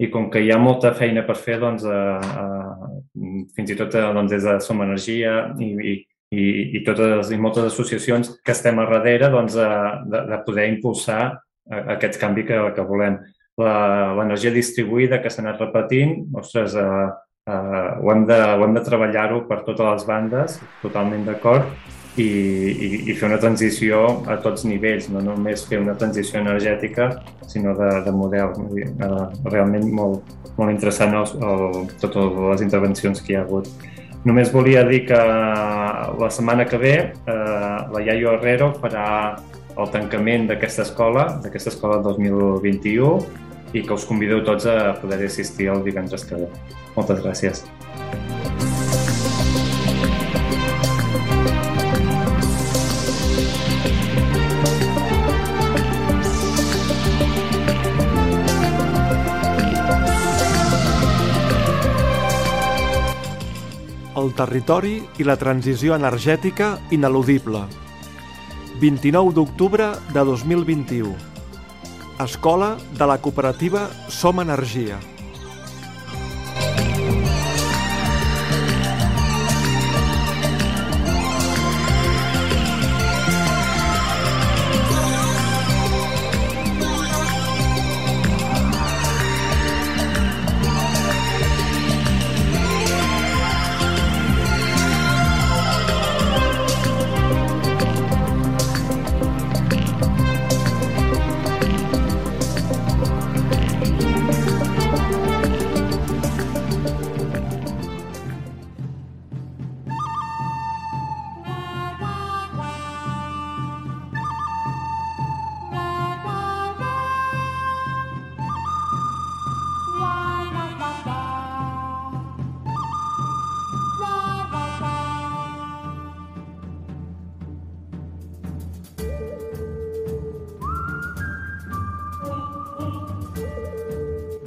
K: i com que hi ha molta feina per fer, doncs, eh, eh, fins i tot eh, doncs, des de Som Energia i, i, i, i totes i moltes associacions que estem a darrere doncs, eh, de, de poder impulsar aquest canvi que, que volem. L'energia distribuïda que s'ha anat repetint, ostres, eh, eh, ho hem de, ho hem de treballar-ho per totes les bandes, totalment d'acord, i, i, i fer una transició a tots nivells, no només fer una transició energètica, sinó de, de model. Uh, realment molt, molt interessant el, el, totes les intervencions que hi ha hagut. Només volia dir que la setmana que ve eh, la Yayo Herrero farà el tancament d'aquesta escola, d'aquesta escola 2021, i que us convideu tots a poder assistir el divendres que ve. Moltes gràcies.
A: El territori i la transició energètica ineludible. 29 d'octubre de 2021. Escola de la cooperativa Som Energia.